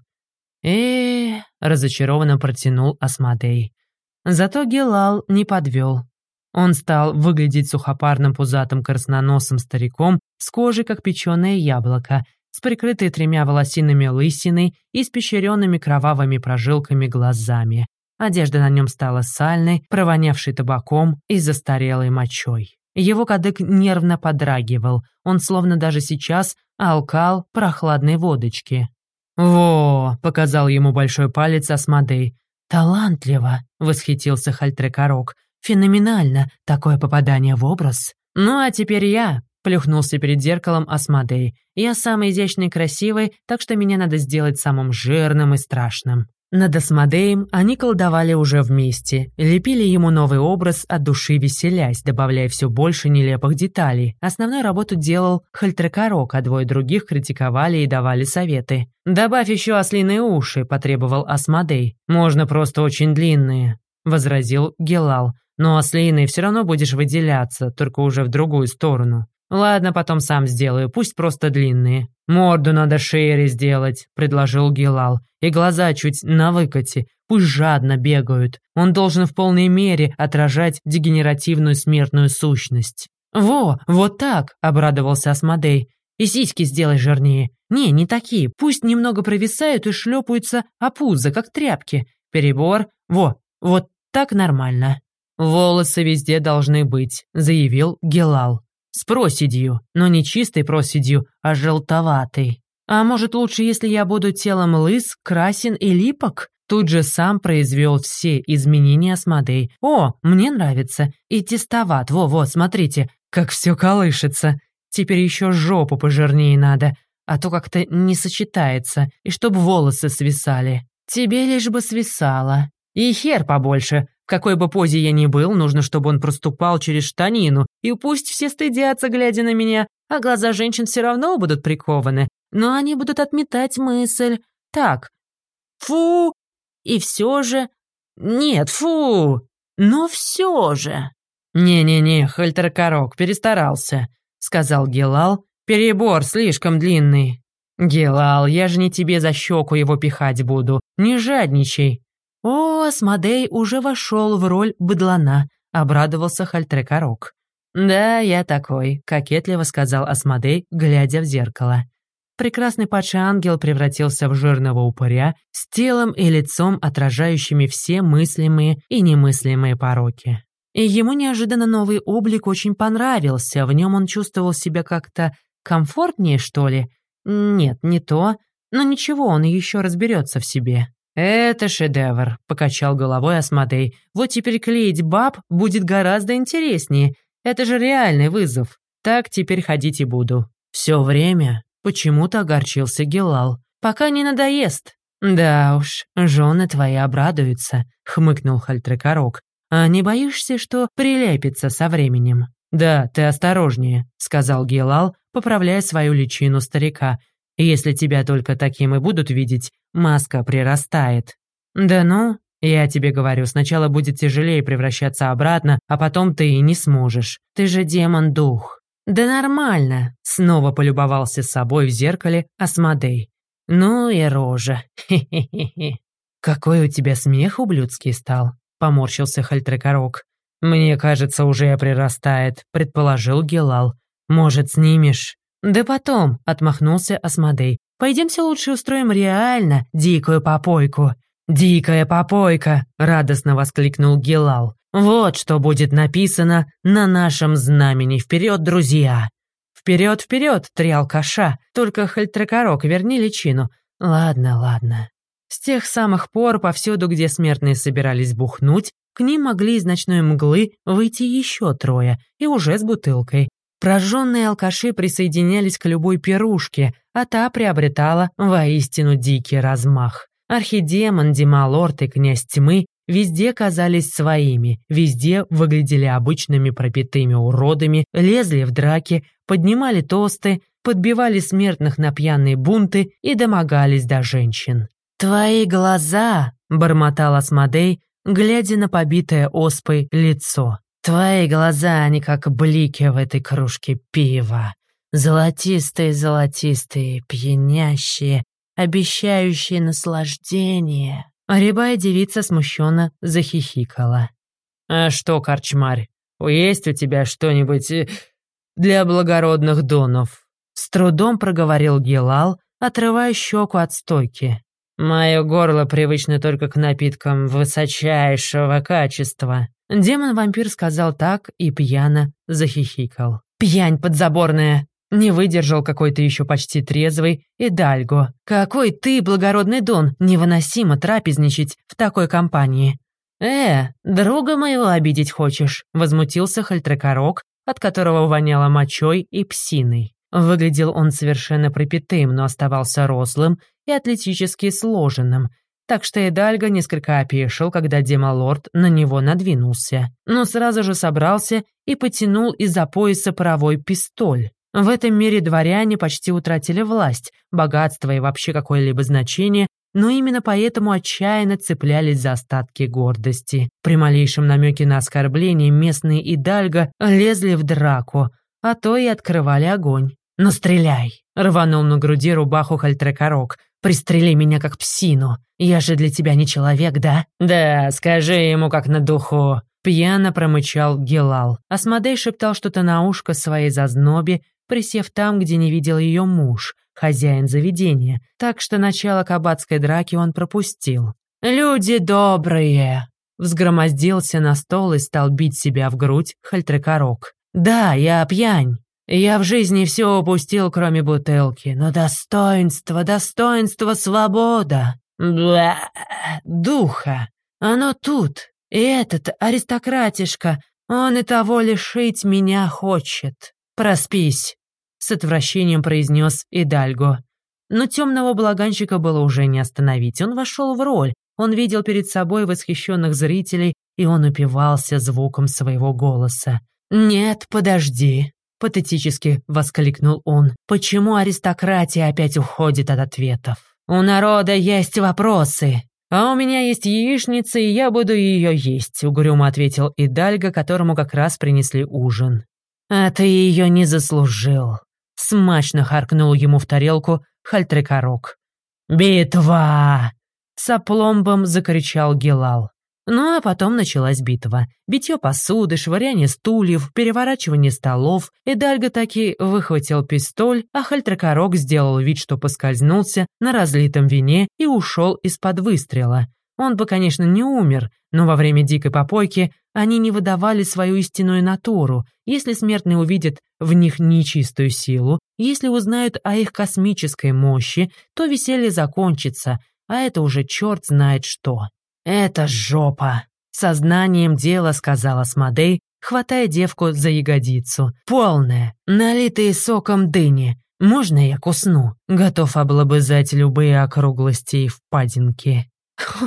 э разочарованно протянул Асмодей. Зато Гелал не подвел. Он стал выглядеть сухопарным пузатым красноносым стариком с кожей, как печеное яблоко, с прикрытой тремя волосиными лысиной и с пещеренными кровавыми прожилками глазами. Одежда на нем стала сальной, провонявшей табаком и застарелой мочой. Его кадык нервно подрагивал, он словно даже сейчас алкал прохладной водочки. «Во!» — показал ему большой палец Асмодей. «Талантливо!» — восхитился Хальтрекорок. «Феноменально! Такое попадание в образ!» «Ну, а теперь я!» — плюхнулся перед зеркалом Асмодей. «Я самый изящный и красивый, так что меня надо сделать самым жирным и страшным». Над Асмодеем они колдовали уже вместе, лепили ему новый образ от души веселясь, добавляя все больше нелепых деталей. Основную работу делал Хальтрекорок, а двое других критиковали и давали советы. «Добавь еще ослиные уши», — потребовал Асмодей. «Можно просто очень длинные», — возразил Гелал. «Но ослиные все равно будешь выделяться, только уже в другую сторону». «Ладно, потом сам сделаю, пусть просто длинные». «Морду надо шире сделать», — предложил Гилал. «И глаза чуть на выкате, пусть жадно бегают. Он должен в полной мере отражать дегенеративную смертную сущность». «Во, вот так!» — обрадовался Асмодей. «И сиськи сделай жирнее. Не, не такие, пусть немного провисают и шлепаются о пузо, как тряпки. Перебор. Во, вот так нормально». «Волосы везде должны быть», — заявил Гелал. С проседью, но не чистой проседью, а желтоватой. А может лучше, если я буду телом лыс, красен и липок? Тут же сам произвел все изменения Асмодей. О, мне нравится. И тестоват, во-во, смотрите, как все колышется. Теперь еще жопу пожирнее надо, а то как-то не сочетается, и чтоб волосы свисали. Тебе лишь бы свисало. И хер побольше, в какой бы позе я ни был, нужно, чтобы он проступал через штанину, и пусть все стыдятся, глядя на меня, а глаза женщин все равно будут прикованы, но они будут отметать мысль. Так, фу, и все же... Нет, фу, но все же... «Не-не-не, Хальтеркорок, перестарался», — сказал Гелал. «Перебор слишком длинный». «Гелал, я же не тебе за щеку его пихать буду. Не жадничай». «О, Асмодей уже вошел в роль быдлана», — обрадовался Хальтрекорок. «Да, я такой», — кокетливо сказал Асмодей, глядя в зеркало. Прекрасный падший ангел превратился в жирного упыря с телом и лицом, отражающими все мыслимые и немыслимые пороки. И ему неожиданно новый облик очень понравился, в нем он чувствовал себя как-то комфортнее, что ли? Нет, не то, но ничего, он еще разберется в себе. «Это шедевр», — покачал головой Асмодей. «Вот теперь клеить баб будет гораздо интереснее. Это же реальный вызов. Так теперь ходить и буду». Все время почему-то огорчился Гелал. «Пока не надоест». «Да уж, жены твои обрадуются», — хмыкнул Хальтрекорок. «А не боишься, что прилепится со временем?» «Да, ты осторожнее», — сказал Гелал, поправляя свою личину старика. «Если тебя только таким и будут видеть, маска прирастает. Да ну, я тебе говорю, сначала будет тяжелее превращаться обратно, а потом ты и не сможешь. Ты же демон-дух. Да нормально, снова полюбовался собой в зеркале Асмодей. Ну и рожа. Хе-хе-хе. Какой у тебя смех ублюдский стал, поморщился Хальтрекорок. Мне кажется, уже прирастает, предположил Гелал. Может, снимешь? «Да потом», — отмахнулся Асмодей. Пойдемте лучше устроим реально дикую попойку». «Дикая попойка!» — радостно воскликнул Гелал. «Вот что будет написано на нашем знамени. Вперед, друзья!» «Вперед, вперед, три алкаша! Только хальтрекорок, верни личину!» «Ладно, ладно». С тех самых пор повсюду, где смертные собирались бухнуть, к ним могли из ночной мглы выйти еще трое, и уже с бутылкой. Прожженные алкаши присоединялись к любой пирушке, а та приобретала воистину дикий размах. Архидемон, Демалорд и князь тьмы везде казались своими, везде выглядели обычными пропитыми уродами, лезли в драки, поднимали тосты, подбивали смертных на пьяные бунты и домогались до женщин. «Твои глаза!» — бормотал Асмодей, глядя на побитое оспой лицо. Твои глаза, они как блики в этой кружке пива. Золотистые-золотистые, пьянящие, обещающие наслаждение. Рябая девица смущенно захихикала. «А что, корчмарь, есть у тебя что-нибудь э, для благородных донов?» С трудом проговорил Гелал, отрывая щеку от стойки. «Мое горло привычно только к напиткам высочайшего качества». Демон-вампир сказал так и пьяно захихикал. «Пьянь подзаборная!» Не выдержал какой-то еще почти трезвый и. «Какой ты, благородный Дон, невыносимо трапезничать в такой компании!» «Э, друга моего обидеть хочешь?» — возмутился Хальтрекорок, от которого воняло мочой и псиной. Выглядел он совершенно пропитым, но оставался рослым и атлетически сложенным. так что Эдальго несколько опешил, когда демалорд на него надвинулся, но сразу же собрался и потянул из-за пояса паровой пистоль. В этом мире дворяне почти утратили власть, богатство и вообще какое-либо значение, но именно поэтому отчаянно цеплялись за остатки гордости. При малейшем намеке на оскорбление местные идальго лезли в драку, а то и открывали огонь. «Ну стреляй!» — рванул на груди рубаху Хальтрекорок. «Пристрели меня как псину. Я же для тебя не человек, да?» «Да, скажи ему как на духу!» Пьяно промычал Гелал. Асмодей шептал что-то на ушко своей зазнобе, присев там, где не видел ее муж, хозяин заведения, так что начало кабацкой драки он пропустил. «Люди добрые!» Взгромоздился на стол и стал бить себя в грудь хальтрекорок. «Да, я пьянь. Я в жизни все упустил, кроме бутылки, но достоинство, достоинство, свобода. Бля, духа. Оно тут. И этот аристократишка, он и того лишить меня хочет. Проспись с отвращением произнес Идальго. Но темного балаганщика было уже не остановить. Он вошел в роль. Он видел перед собой восхищенных зрителей, и он упивался звуком своего голоса. «Нет, подожди», — патетически воскликнул он. «Почему аристократия опять уходит от ответов? У народа есть вопросы. А у меня есть яичница, и я буду ее есть», — угрюмо ответил Идальго, которому как раз принесли ужин. «А ты ее не заслужил», Смачно харкнул ему в тарелку хальтрекорок. «Битва!» С закричал Гелал. Ну а потом началась битва. Битье посуды, швыряние стульев, переворачивание столов. Эдальго таки выхватил пистоль, а Хальтракорок сделал вид, что поскользнулся на разлитом вине и ушел из-под выстрела. Он бы, конечно, не умер, но во время дикой попойки они не выдавали свою истинную натуру. Если смертные увидят в них нечистую силу, если узнают о их космической мощи, то веселье закончится, а это уже черт знает что. «Это жопа!» — сознанием дела сказала Смодей, хватая девку за ягодицу. «Полная, налитые соком дыни. Можно я кусну?» Готов облобызать любые округлости и впадинки.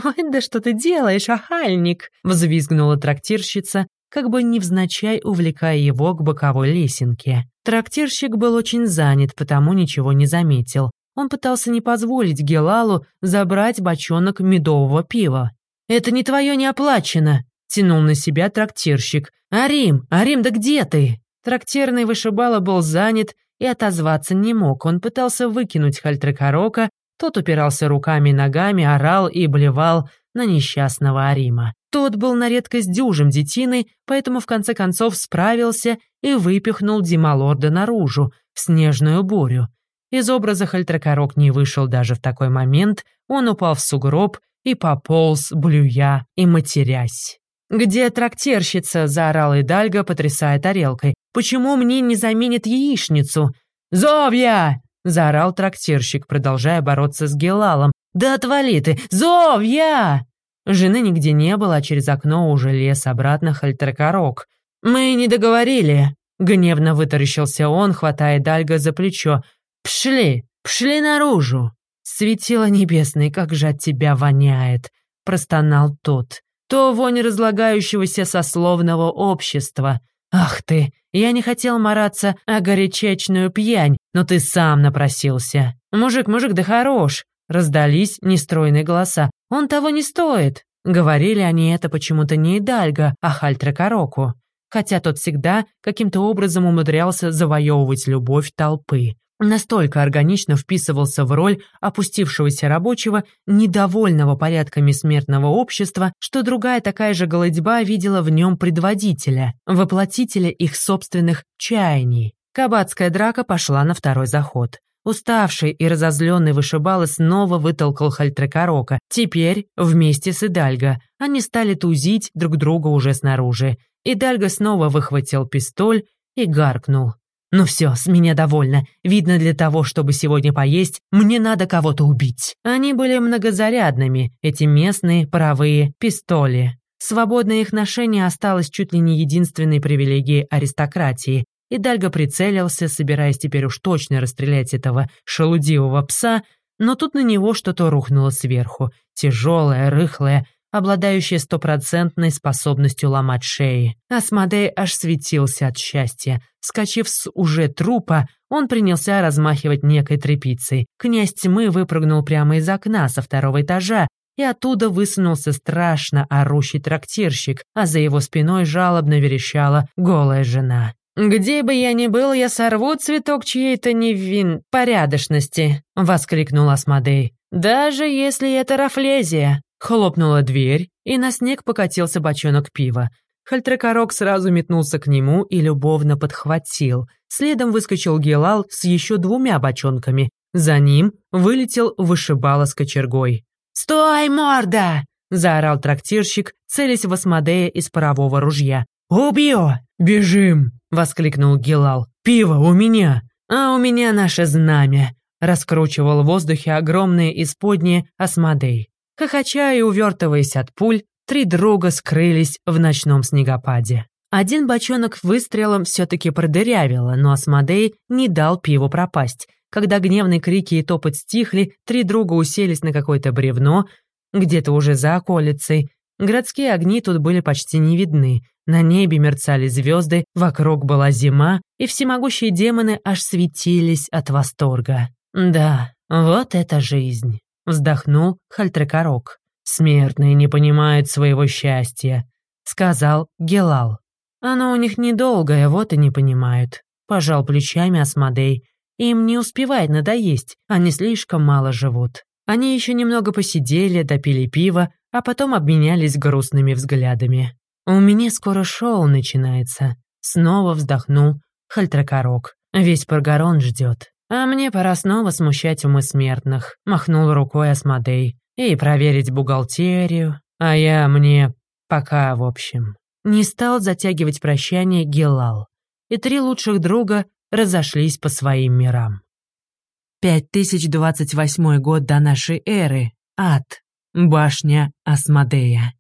«Ой, да что ты делаешь, ахальник!» — взвизгнула трактирщица, как бы невзначай увлекая его к боковой лесенке. Трактирщик был очень занят, потому ничего не заметил. Он пытался не позволить Гелалу забрать бочонок медового пива. «Это не твое не оплачено!» — тянул на себя трактирщик. «Арим! Арим, да где ты?» Трактирный вышибала был занят и отозваться не мог. Он пытался выкинуть Хальтрекорока, тот упирался руками и ногами, орал и блевал на несчастного Арима. Тот был на редкость дюжим детиной, поэтому в конце концов справился и выпихнул Дималорда наружу, в снежную бурю. Из образа Хальтракорок не вышел даже в такой момент, он упал в сугроб и пополз, блюя и матерясь. «Где трактирщица?» — заорал Идальго, потрясая тарелкой. «Почему мне не заменит яичницу?» «Зовья!» — заорал трактирщик, продолжая бороться с Гелалом. «Да отвали ты! Зовья!» Жены нигде не было, а через окно уже лез обратно Хальтеркорок. «Мы не договорили!» — гневно вытаращился он, хватая Дальга за плечо. «Пшли! Пшли наружу!» «Светило небесное, как же от тебя воняет!» — простонал тот. «То вонь разлагающегося сословного общества. Ах ты! Я не хотел мараться о горячечную пьянь, но ты сам напросился. Мужик, мужик, да хорош!» Раздались нестройные голоса. «Он того не стоит!» Говорили они это почему-то не Идальго, а Хальтракороку, хотя тот всегда каким-то образом умудрялся завоевывать любовь толпы. Настолько органично вписывался в роль опустившегося рабочего, недовольного порядками смертного общества, что другая такая же голодьба видела в нем предводителя, воплотителя их собственных чаяний. Кабацкая драка пошла на второй заход. Уставший и разозленный вышибалы снова вытолкал Хальтрекорока. Теперь вместе с Идальго. Они стали тузить друг друга уже снаружи. Идальго снова выхватил пистоль и гаркнул. «Ну все, с меня довольно. Видно, для того, чтобы сегодня поесть, мне надо кого-то убить». Они были многозарядными, эти местные паровые пистоли. Свободное их ношение осталось чуть ли не единственной привилегией аристократии, и Дальго прицелился, собираясь теперь уж точно расстрелять этого шелудивого пса, но тут на него что-то рухнуло сверху, тяжелое, рыхлое, обладающее стопроцентной способностью ломать шеи. Асмодей аж светился от счастья. Скочив с уже трупа, он принялся размахивать некой тряпицей. Князь тьмы выпрыгнул прямо из окна со второго этажа, и оттуда высунулся страшно орущий трактирщик, а за его спиной жалобно верещала голая жена. «Где бы я ни был, я сорву цветок чьей-то невин... порядочности!» — воскликнул Асмодей. «Даже если это рафлезия!» Хлопнула дверь, и на снег покатился бочонок пива. Хальтрекорок сразу метнулся к нему и любовно подхватил. Следом выскочил Гелал с еще двумя бочонками. За ним вылетел вышибала с кочергой. «Стой, морда!» — заорал трактирщик, целясь в Асмодея из парового ружья. «Убью!» «Бежим!» — воскликнул Гелал. «Пиво у меня!» «А у меня наше знамя!» — раскручивал в воздухе огромные исподние Асмодей. Хохоча и увертываясь от пуль, три друга скрылись в ночном снегопаде. Один бочонок выстрелом все-таки продырявило, но Асмодей не дал пиву пропасть. Когда гневные крики и топот стихли, три друга уселись на какое-то бревно, где-то уже за околицей. Городские огни тут были почти не видны. На небе мерцали звезды, вокруг была зима, и всемогущие демоны аж светились от восторга. Да, вот это жизнь. Вздохнул Хальтрекорок. «Смертные не понимают своего счастья», — сказал Гелал. «Оно у них недолгое, вот и не понимают», — пожал плечами Асмодей. «Им не успевает надоесть, они слишком мало живут». Они еще немного посидели, допили пиво, а потом обменялись грустными взглядами. «У меня скоро шоу начинается», — снова вздохнул Хальтракорок. «Весь Паргарон ждет. «А мне пора снова смущать умы смертных», — махнул рукой Асмодей. «И проверить бухгалтерию. А я мне пока, в общем». Не стал затягивать прощание Гелал. И три лучших друга разошлись по своим мирам. 5028 год до нашей эры. Ад. Башня Асмодея.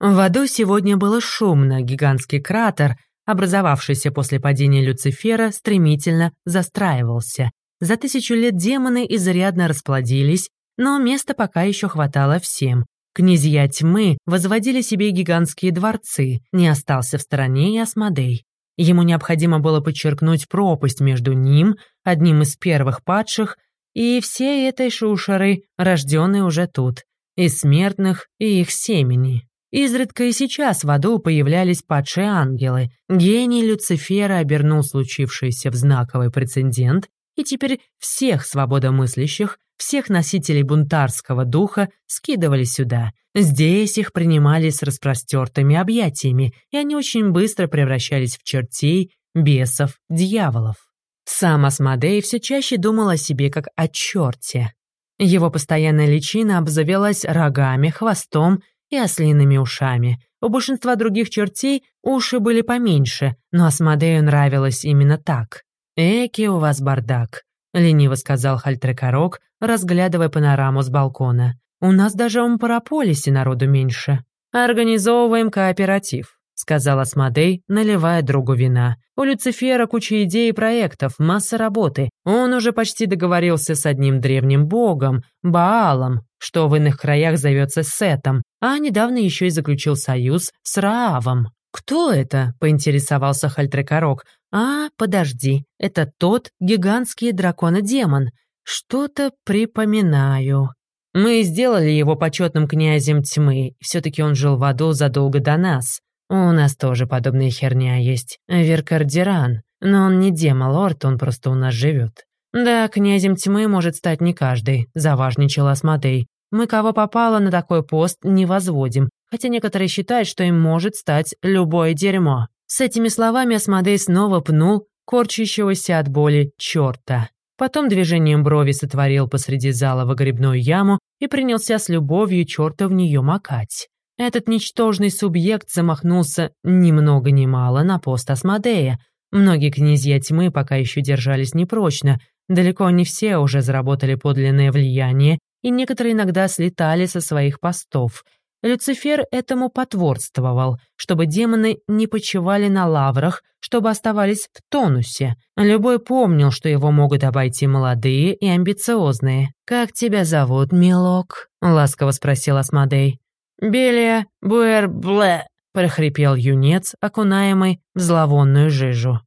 В аду сегодня было шумно, гигантский кратер — образовавшийся после падения Люцифера, стремительно застраивался. За тысячу лет демоны изрядно расплодились, но места пока еще хватало всем. Князья тьмы возводили себе гигантские дворцы, не остался в стороне и Асмодей. Ему необходимо было подчеркнуть пропасть между ним, одним из первых падших, и всей этой шушерой, рожденной уже тут, из смертных и их семени. Изредка и сейчас в аду появлялись падшие ангелы. Гений Люцифера обернул случившееся в знаковый прецедент, и теперь всех свободомыслящих, всех носителей бунтарского духа скидывали сюда. Здесь их принимали с распростертыми объятиями, и они очень быстро превращались в чертей, бесов, дьяволов. Сам Асмодей все чаще думал о себе как о черте. Его постоянная личина обзавелась рогами, хвостом и ослиными ушами. У большинства других чертей уши были поменьше, но Асмодею нравилось именно так. «Эки у вас бардак», — лениво сказал Хальтрекорок, разглядывая панораму с балкона. «У нас даже в Ампарополисе народу меньше. Организовываем кооператив сказал Асмодей, наливая другу вина. «У Люцифера куча идей и проектов, масса работы. Он уже почти договорился с одним древним богом, Баалом, что в иных краях зовется Сетом, а недавно еще и заключил союз с Раавом». «Кто это?» — поинтересовался Хальтрекорок. «А, подожди, это тот гигантский дракона-демон. Что-то припоминаю». Мы сделали его почетным князем тьмы, все-таки он жил в аду задолго до нас. У нас тоже подобная херня есть. Веркардиран. Но он не демолорд, он просто у нас живет. Да, князем тьмы может стать не каждый, заважничал Асмодей. Мы кого попало на такой пост не возводим, хотя некоторые считают, что им может стать любое дерьмо. С этими словами Асмодей снова пнул корчащегося от боли черта. Потом движением брови сотворил посреди зала выгребную яму и принялся с любовью черта в нее макать. Этот ничтожный субъект замахнулся ни много ни мало на пост Асмодея. Многие князья тьмы пока еще держались непрочно, далеко не все уже заработали подлинное влияние, и некоторые иногда слетали со своих постов. Люцифер этому потворствовал, чтобы демоны не почивали на лаврах, чтобы оставались в тонусе. Любой помнил, что его могут обойти молодые и амбициозные. «Как тебя зовут, милок?» — ласково спросил Асмодей. «Белия Буэрбле», — прохрипел юнец, окунаемый в зловонную жижу.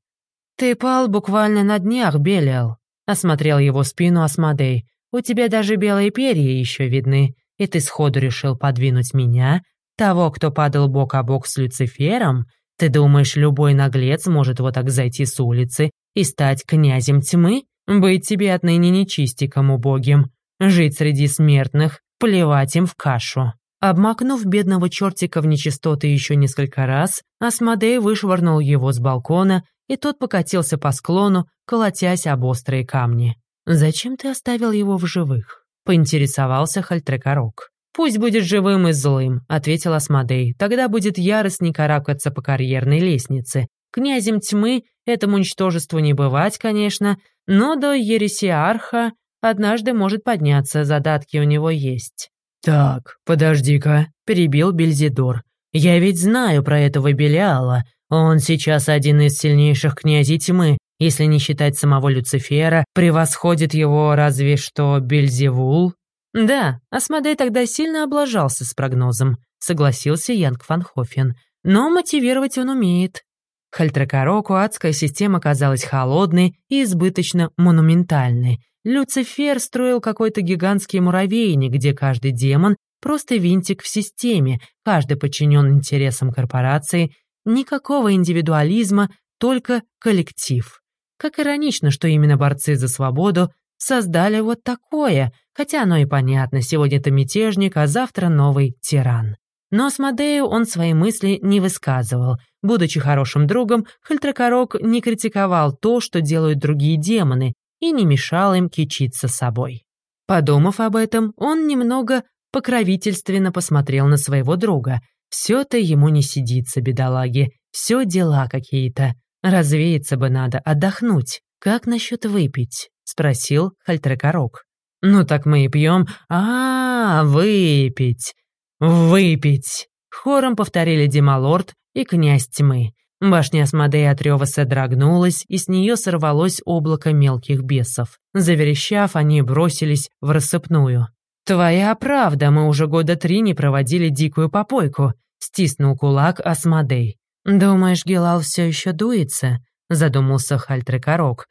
«Ты пал буквально на днях, Белиал», — осмотрел его спину Асмодей. «У тебя даже белые перья еще видны и ты сходу решил подвинуть меня, того, кто падал бок о бок с Люцифером? Ты думаешь, любой наглец может вот так зайти с улицы и стать князем тьмы? Быть тебе отныне нечистиком убогим, жить среди смертных, плевать им в кашу». Обмакнув бедного чертика в нечистоты еще несколько раз, Асмодей вышвырнул его с балкона, и тот покатился по склону, колотясь об острые камни. «Зачем ты оставил его в живых?» — поинтересовался Хальтрекорок. «Пусть будет живым и злым», — ответил Асмодей. «Тогда будет яростней карабкаться по карьерной лестнице. Князем тьмы этому ничтожеству не бывать, конечно, но до ересиарха однажды может подняться, задатки у него есть». «Так, подожди-ка», — перебил Бельзидор. «Я ведь знаю про этого Белиала. Он сейчас один из сильнейших князей тьмы, если не считать самого Люцифера, превосходит его разве что Бельзевул? Да, Асмодей тогда сильно облажался с прогнозом, согласился Янг Фанхофен. Но мотивировать он умеет. Хальтракароку адская система казалась холодной и избыточно монументальной. Люцифер строил какой-то гигантский муравейник, где каждый демон — просто винтик в системе, каждый подчинен интересам корпорации, никакого индивидуализма, только коллектив. Как иронично, что именно борцы за свободу создали вот такое, хотя оно и понятно, сегодня это мятежник, а завтра новый тиран. Но Асмодею он свои мысли не высказывал. Будучи хорошим другом, Хальтракорок не критиковал то, что делают другие демоны, и не мешал им кичиться собой. Подумав об этом, он немного покровительственно посмотрел на своего друга. Все-то ему не сидится, бедолаги, все дела какие-то. «Развеяться бы надо, отдохнуть. Как насчет выпить?» — спросил Хальтрекорок. «Ну так мы и пьем. А, -а, -а выпить! Выпить!» Хором повторили Демалорд и князь тьмы. Башня Асмодея от рева содрогнулась, и с нее сорвалось облако мелких бесов. Заверещав, они бросились в рассыпную. «Твоя правда, мы уже года три не проводили дикую попойку», — стиснул кулак Асмодей. «Думаешь, Гелал все еще дуется?» — задумался Хальтрекорок.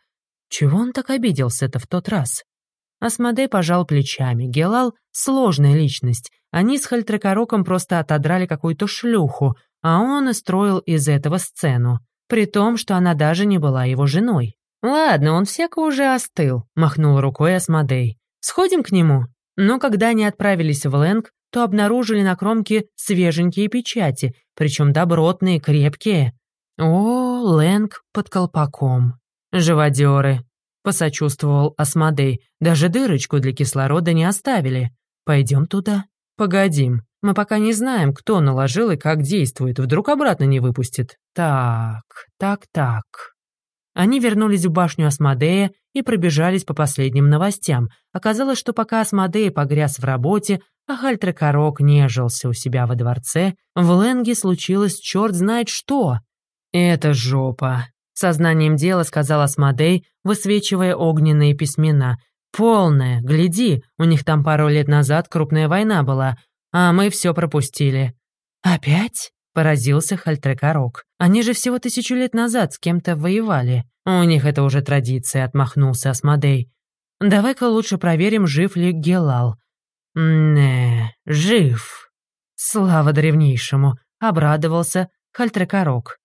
Чего он так обиделся-то в тот раз? Асмодей пожал плечами. Гелал — сложная личность. Они с Хальтрекороком просто отодрали какую-то шлюху, а он и строил из этого сцену. При том, что она даже не была его женой. «Ладно, он всяко уже остыл», — махнул рукой Асмодей. «Сходим к нему». Но когда они отправились в Лэнг, то обнаружили на кромке свеженькие печати, причем добротные, крепкие. О, Лэнг под колпаком. Живодеры. Посочувствовал Асмодей. Даже дырочку для кислорода не оставили. Пойдем туда. Погодим. Мы пока не знаем, кто наложил и как действует. Вдруг обратно не выпустит. Так, так, так. Они вернулись в башню Асмодея и пробежались по последним новостям. Оказалось, что пока Асмодей погряз в работе, а Хальтрекорок нежился у себя во дворце, в Ленге случилось черт знает что. «Это жопа», — сознанием дела сказал Асмодей, высвечивая огненные письмена. «Полная, гляди, у них там пару лет назад крупная война была, а мы все пропустили». «Опять?» — поразился Хальтрекорок. «Они же всего тысячу лет назад с кем-то воевали. У них это уже традиция», — отмахнулся Асмодей. «Давай-ка лучше проверим, жив ли Гелал. «Не, жив!» «Слава древнейшему!» — обрадовался Хальтрекорок.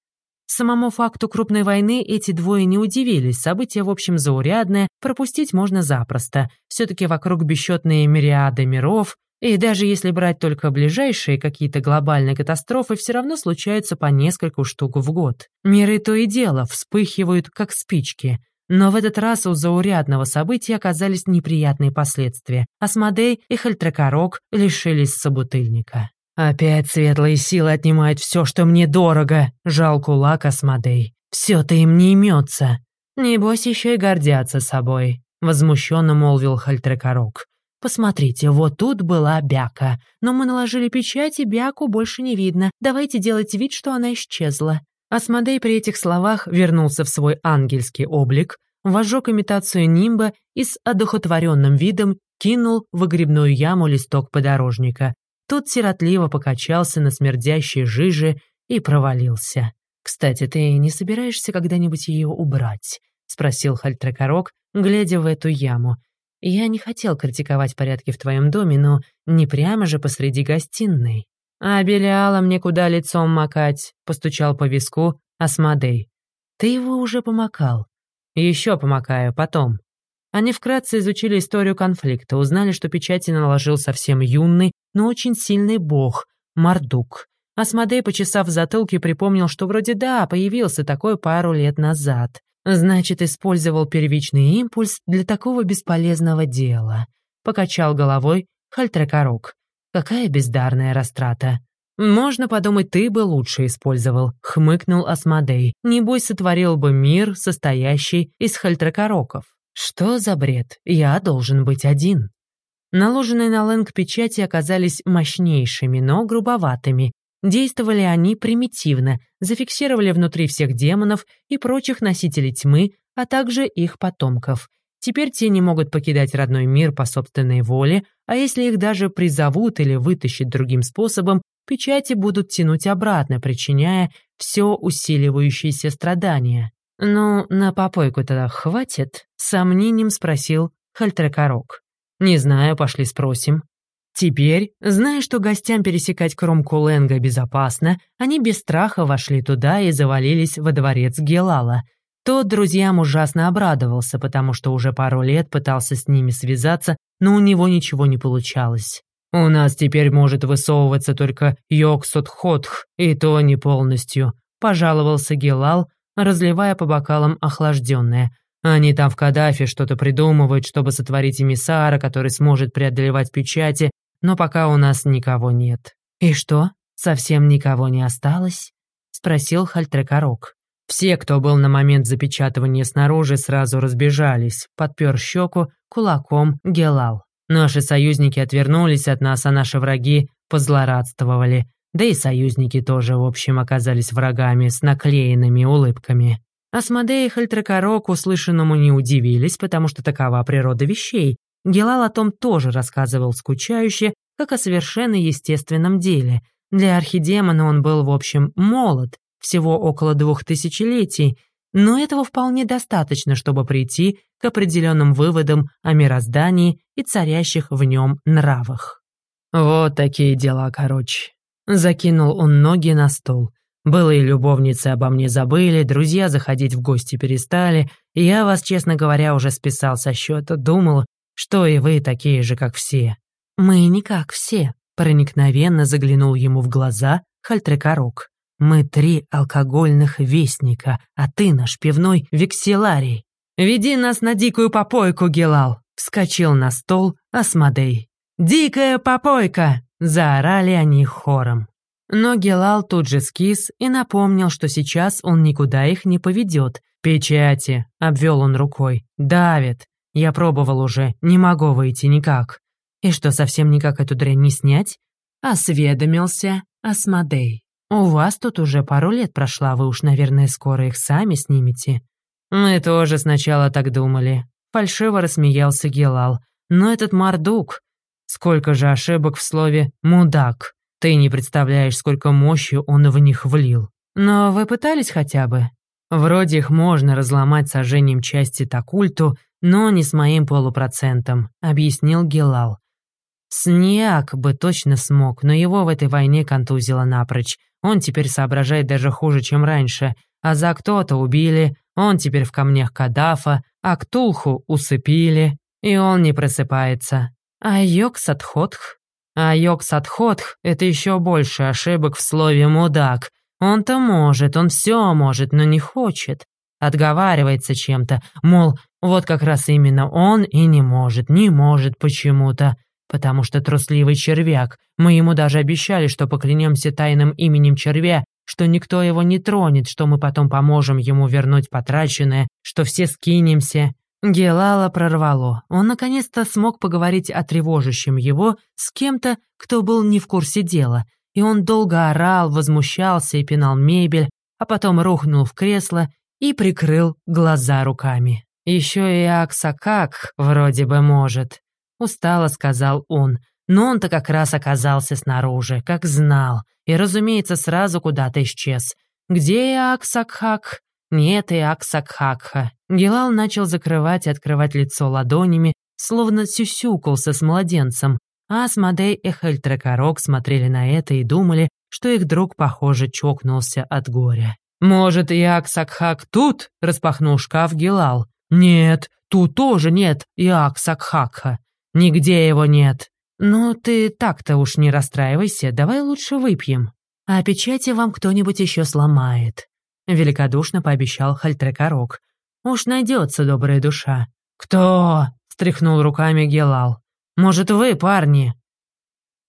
Самому факту крупной войны эти двое не удивились, событие, в общем, заурядное, пропустить можно запросто. Все-таки вокруг бесчетные мириады миров, и даже если брать только ближайшие какие-то глобальные катастрофы, все равно случаются по нескольку штук в год. Миры то и дело вспыхивают, как спички. Но в этот раз у заурядного события оказались неприятные последствия. Асмодей и Хальтракорок лишились собутыльника. «Опять светлые силы отнимают все, что мне дорого», — жал кулак Асмодей. «Все-то им не имется». «Небось, еще и гордятся собой», — возмущенно молвил Хальтракорок. Посмотрите, вот тут была бяка, но мы наложили печать, и бяку больше не видно. Давайте делать вид, что она исчезла». Асмодей при этих словах вернулся в свой ангельский облик, вожег имитацию нимба и с одухотворенным видом кинул в выгребную яму листок подорожника. Тот сиротливо покачался на смердящей жиже и провалился. «Кстати, ты не собираешься когда-нибудь ее убрать?» — спросил Хальтрекорок, глядя в эту яму. «Я не хотел критиковать порядки в твоем доме, но не прямо же посреди гостиной». «А Белиала мне куда лицом макать?» — постучал по виску Асмодей. «Ты его уже помакал». «Еще помакаю, потом». Они вкратце изучили историю конфликта, узнали, что печати наложил совсем юный, но очень сильный бог — Мардук. Асмодей, почесав затылки, припомнил, что вроде да, появился такой пару лет назад. Значит, использовал первичный импульс для такого бесполезного дела. Покачал головой Хальтрекорок. Какая бездарная растрата. «Можно подумать, ты бы лучше использовал», — хмыкнул Асмодей. «Небось, сотворил бы мир, состоящий из хальтракороков». «Что за бред? Я должен быть один». Наложенные на Лэнг печати оказались мощнейшими, но грубоватыми. Действовали они примитивно, зафиксировали внутри всех демонов и прочих носителей тьмы, а также их потомков. Теперь те не могут покидать родной мир по собственной воле, а если их даже призовут или вытащат другим способом, печати будут тянуть обратно, причиняя все усиливающиеся страдания. «Ну, на попойку тогда хватит?» — сомнением спросил Хальтрекорок. «Не знаю, пошли спросим». Теперь, зная, что гостям пересекать кромку Ленга безопасно, они без страха вошли туда и завалились во дворец Гелала. Тот друзьям ужасно обрадовался, потому что уже пару лет пытался с ними связаться, но у него ничего не получалось. «У нас теперь может высовываться только Йоксотходх, и то не полностью», — пожаловался Гелал, разливая по бокалам охлажденное. «Они там в Каддафе что-то придумывают, чтобы сотворить эмиссара, который сможет преодолевать печати, но пока у нас никого нет». «И что, совсем никого не осталось?» — спросил Хальтрекорок. Все, кто был на момент запечатывания снаружи, сразу разбежались, подпер щеку кулаком Гелал. Наши союзники отвернулись от нас, а наши враги позлорадствовали. Да и союзники тоже, в общем, оказались врагами с наклеенными улыбками. Асмодей и Хальтракорок услышанному не удивились, потому что такова природа вещей. Гелал о том тоже рассказывал скучающе, как о совершенно естественном деле. Для архидемона он был, в общем, молод, всего около двух тысячелетий, но этого вполне достаточно, чтобы прийти к определенным выводам о мироздании и царящих в нем нравах. Вот такие дела, короче. Закинул он ноги на стол. Былые любовницы обо мне забыли, друзья заходить в гости перестали, я вас, честно говоря, уже списал со счета, думал, что и вы такие же, как все. Мы не как все, проникновенно заглянул ему в глаза Хальтрекорок. Мы три алкогольных вестника, а ты наш пивной векселарий. Веди нас на дикую попойку, Гелал!» Вскочил на стол Асмодей. «Дикая попойка!» Заорали они хором. Но Гелал тут же скис и напомнил, что сейчас он никуда их не поведет. «Печати!» — обвел он рукой. «Давит! Я пробовал уже, не могу выйти никак». «И что, совсем никак эту дрянь не снять?» Осведомился Асмодей. «У вас тут уже пару лет прошла, вы уж, наверное, скоро их сами снимете». «Мы тоже сначала так думали», — фальшиво рассмеялся Гелал. «Но этот Мардук... Сколько же ошибок в слове «мудак». Ты не представляешь, сколько мощи он в них влил. Но вы пытались хотя бы? Вроде их можно разломать сожжением части Такульту, но не с моим полупроцентом», — объяснил Гелал. Сниак бы точно смог, но его в этой войне контузило напрочь. Он теперь соображает даже хуже, чем раньше. А за кто-то убили, он теперь в камнях Кадафа, а Ктулху усыпили, и он не просыпается. А Йоксатходх? А Йоксатходх — это еще больше ошибок в слове «мудак». Он-то может, он все может, но не хочет. Отговаривается чем-то, мол, вот как раз именно он и не может, не может почему-то. Потому что трусливый червяк. Мы ему даже обещали, что поклянемся тайным именем червя, что никто его не тронет, что мы потом поможем ему вернуть потраченное, что все скинемся. Гелала прорвало. Он наконец-то смог поговорить о тревожащем его с кем-то, кто был не в курсе дела, и он долго орал, возмущался и пинал мебель, а потом рухнул в кресло и прикрыл глаза руками. «Еще и Аксакак вроде бы может», — устало сказал он, но он-то как раз оказался снаружи, как знал, и, разумеется, сразу куда-то исчез. «Где Аксакхак?» «Нет и Аксакхакха». Гелал начал закрывать и открывать лицо ладонями, словно сюсюкался с младенцем, а Асмодей и Хельтрекорок смотрели на это и думали, что их друг, похоже, чокнулся от горя. «Может, и Аксакхак тут?» — распахнул шкаф Гелал. «Нет, тут тоже нет и Аксакхакха. Нигде его нет». «Ну, ты так-то уж не расстраивайся, давай лучше выпьем. А печати вам кто-нибудь еще сломает», — великодушно пообещал Хальтрекорок. Уж найдется добрая душа. «Кто?» — стряхнул руками Гелал. «Может, вы, парни?»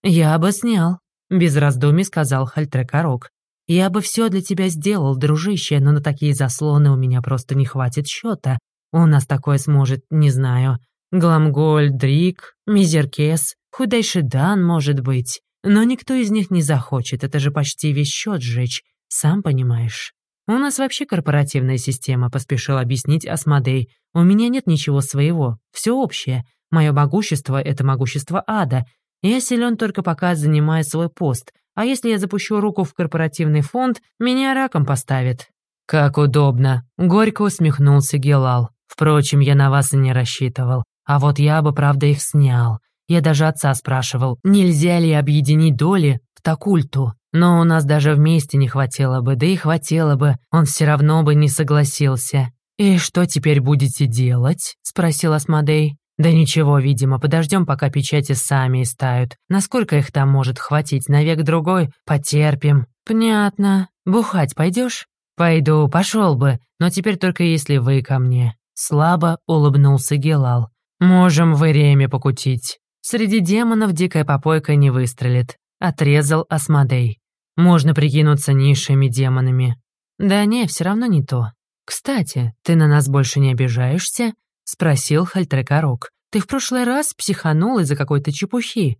«Я бы снял», — без раздумий сказал Хальтрекорок. «Я бы все для тебя сделал, дружище, но на такие заслоны у меня просто не хватит счета. У нас такое сможет, не знаю, Гламголь, Дрик, Мизеркес, худейший Дан, может быть. Но никто из них не захочет, это же почти весь счет сжечь, сам понимаешь». «У нас вообще корпоративная система», — поспешил объяснить Асмодей. «У меня нет ничего своего, все общее. Мое могущество — это могущество ада. Я силен только пока занимаю свой пост, а если я запущу руку в корпоративный фонд, меня раком поставят». «Как удобно», — горько усмехнулся Гелал. «Впрочем, я на вас и не рассчитывал. А вот я бы, правда, их снял. Я даже отца спрашивал, нельзя ли объединить доли в Такульту. Но у нас даже вместе не хватило бы, да и хватило бы, он все равно бы не согласился. «И что теперь будете делать?» — спросил Асмодей. «Да ничего, видимо, подождем, пока печати сами истают. Насколько их там может хватить, на век-другой? Потерпим». «Понятно. Бухать пойдешь?» «Пойду, пошел бы, но теперь только если вы ко мне». Слабо улыбнулся Гелал. «Можем в Иреме покутить. Среди демонов дикая попойка не выстрелит», — отрезал Асмодей. Можно прикинуться низшими демонами. Да не, все равно не то. Кстати, ты на нас больше не обижаешься? Спросил Хальтрекорок. Ты в прошлый раз психанул из-за какой-то чепухи.